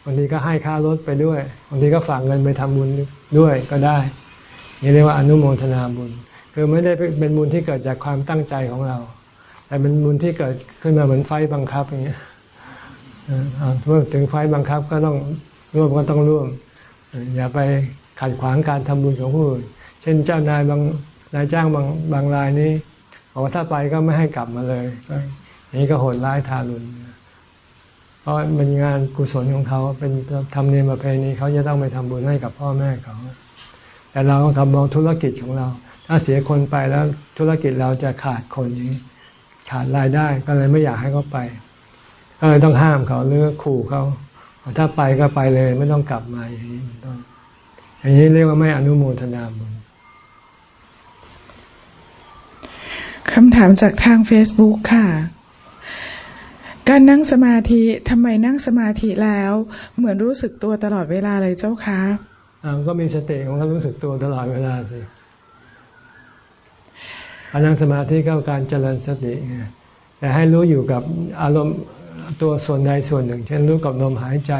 บางทีก็ให้ค่ารถไปด้วยบางทีก็ฝากเงินไปทำบุญด้วยก็ได้นี่เรียกว่าอนุโมทนาบุญ คือไม่ได้เป็นบุญที่เกิดจากความตั้งใจของเรา แต่เป็นบุญที่เกิดขึ้นมาเหมือนไฟบังคับอย่างเงี้ยเมื่อถึงไฟบังคับก็ต้องร่วมก็ต้องร่วม อย่าไปขัดขวางการทำบุญของผู้อื่นเช่นเจ้านายบางนายจ้างบางบางรายนี้บอกว่าถ้าไปก็ไม่ให้กลับมาเลยนี่ก็โหดร้ายทารุณเพราะเป็นงานกุศลของเขาเป็นทำเนียมประเพณีเขาจะต้องไปทำบุญให้กับพ่อแม่เขาแต่เราต้องทำมองธุรกิจของเรา ถ้าเสียคนไปแล้วธุรกิจเราจะขาดคนนี้ขาดรายได้ก็เลยไม่อยากให้เขาไป ก็เลยต้องห้ามเขาหรือขู่เขาถ้าไปก็ไปเลย ไม่ต้องกลับมาอย่างนี้ต้องอย่างนี้เรียกว่าไม่อนุโมทนาบุญ
คำถามจากทาง Facebook ค่ะ การนั่งสมาธิทำไมนั่งสมาธิแล้ว เหมือนรู้สึกตัวตลอดเวลาเลยเจ้าคะ
อ่าก็มีสติของเขารู้สึกตัวตลอดเวลาสิ การนั่งสมาธิก็การเจริญสติแต่ให้รู้อยู่กับอารมณ์ตัวส่วนใดส่วนหนึ่ง เช่นรู้กับลมหายใจ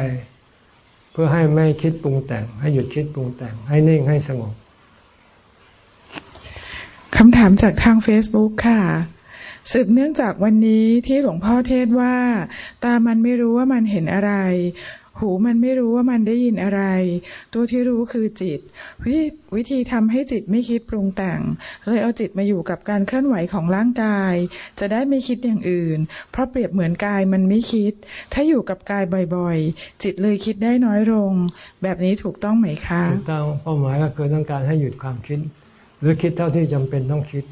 เพื่อให้ไม่คิดปรุงแต่ง ให้หยุดคิดปรุงแต่ง ให้นิ่งให้สงบ
คำถามจากทาง Facebook ค่ะสืบเนื่องจากวันนี้ที่หลวงพ่อเทศว่า ตามันไม่รู้ว่ามันเห็นอะไร หูมันไม่รู้ว่ามันได้ยินอะไร ตัวที่รู้คือจิต วิวธีทำให้จิตไม่คิดปรุงแต่ง เลยเอาจิตมาอยู่กับการเคลื่อนไหวของร่างกาย จะได้ไม่คิดอย่างอื่น เพราะเปรียบเหมือนกายมันไม่คิด ถ้าอยู่กับกายบ่อยๆ จิตเลยคิดได้น้อยลง แบบนี้ถูกต้องไหมคะ
ถูกต้องเป้าหมายก็คือต้องการให้หยุดความคิด หรือคิดเท่าที่จำเป็นต้องคิด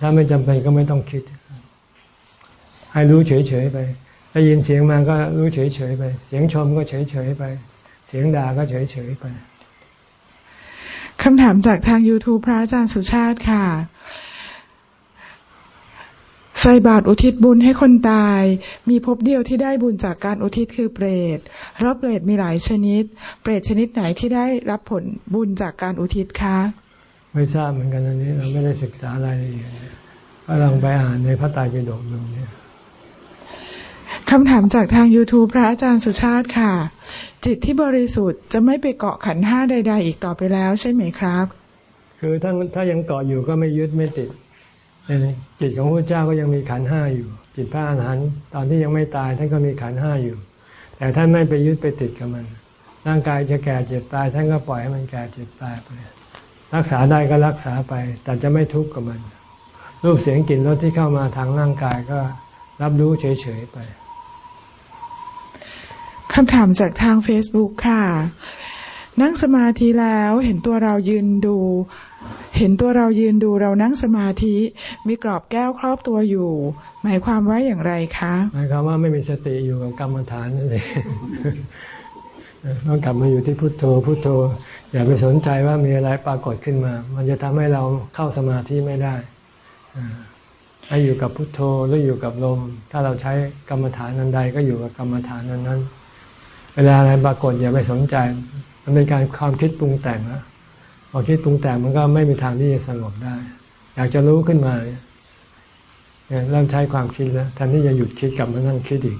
ถ้าไม่จำเป็นก็ไม่ต้องคิด ให้รู้เฉยๆไป ได้ยินเสียงมาก็รู้เฉยๆไป เสียงชมก็เฉยๆไป เสียงด่าก็เฉยๆไป
คำถามจากทาง YouTube พระอาจารย์สุชาติค่ะใส่บาตรอุทิศบุญให้คนตาย มีพบเดียวที่ได้บุญจากการอุทิศคือเปรตรอบเปรตมีหลายชนิด เปรตชนิดไหนที่ได้รับผลบุญจากการอุทิศคะ
ไม่ทราบเหมือนกันอันนี้เราไม่ได้ศึกษารายละเอียดก็ลองไปอ่านในพระไตรปิฎกดูเนี่ย
คำถามจากทาง YouTube พระอาจารย์สุชาติค่ะ จิตที่บริสุทธิ์จะไม่ไปเกาะขันห้าใด ๆ อีกต่อไปแล้วใช่ไหมครับ
คือถ้าถ้ายังเกาะอยู่ก็ไม่ยึดไม่ติดจิตของพระเจ้าก็ยังมีขันห้าอยู่ จิตพระอรหันต์ตอนที่ยังไม่ตายท่านก็มีขันห้าอยู่ แต่ท่านไม่ไปยึดไปติดกับมัน ร่างกายจะแก่เจ็บตายท่านก็ปล่อยให้มันแก่เจ็บตายไปรักษาได้ก็รักษาไป แต่จะไม่ทุกข์กับมัน รูปเสียงกลิ่นรสที่เข้ามาทางร่างกายก็รับรู้เฉยๆไป
คำถามจากทาง Facebook ค่ะ นั่งสมาธิแล้วเห็นตัวเรายืนดู เห็นตัวเรายืนดูเรานั่งสมาธิ มีกรอบแก้วครอบตัวอยู่ หมายความว่าอย่างไรคะ
หมายความว่าไม่มีสติอยู่กับกรรมฐานนั่นเองต้องกลับมาอยู่ที่พุทโธพุทโธ อย่าไปสนใจว่ามีอะไรปรากฏขึ้นมา มันจะทำให้เราเข้าสมาธิไม่ได้ให้อยู่กับพุทโธหรืออยู่กับลม ถ้าเราใช้กรรมฐานนันใดก็อยู่กับกรรมฐานนั้นนั้น เวลาอะไรปรากฏอย่าไปสนใจ มันเป็นการความคิดปรุงแต่งแล้วพอคิดปรุงแต่งมันก็ไม่มีทางที่จะสงบได้ อยากจะรู้ขึ้นมาเนี่ยเริ่มใช้ความคิดแล้วแทนที่จะหยุดคิดกลับมานั่งคิดอีก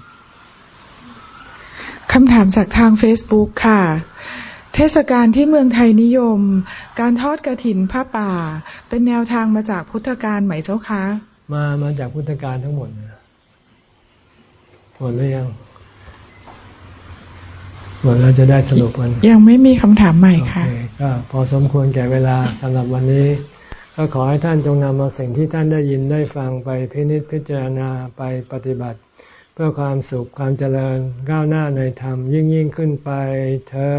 คำถามจากทาง Facebook ค่ะ เทศกาลที่เมืองไทยนิยม การทอดกระถินผ้าป่า เป็นแนวทางมาจากพุทธการไหมเจ้าคะ
มามาจากพุทธการทั้งหมดหมดหรือยัง หมดแล้วจะได้สรุปกัน
ยังไม่มีคำถามใหม่ค่ะ
ก็พอสมควรแก่เวลาสำหรับวันนี้ ก็ขอให้ท่านจงนำเอาสิ่งที่ท่านได้ยินได้ฟังไปพินิจพิจารณาไปปฏิบัติ เพื่อความสุขความเจริญก้าวหน้าในธรรมยิ่งยิ่งขึ้นไปเธอ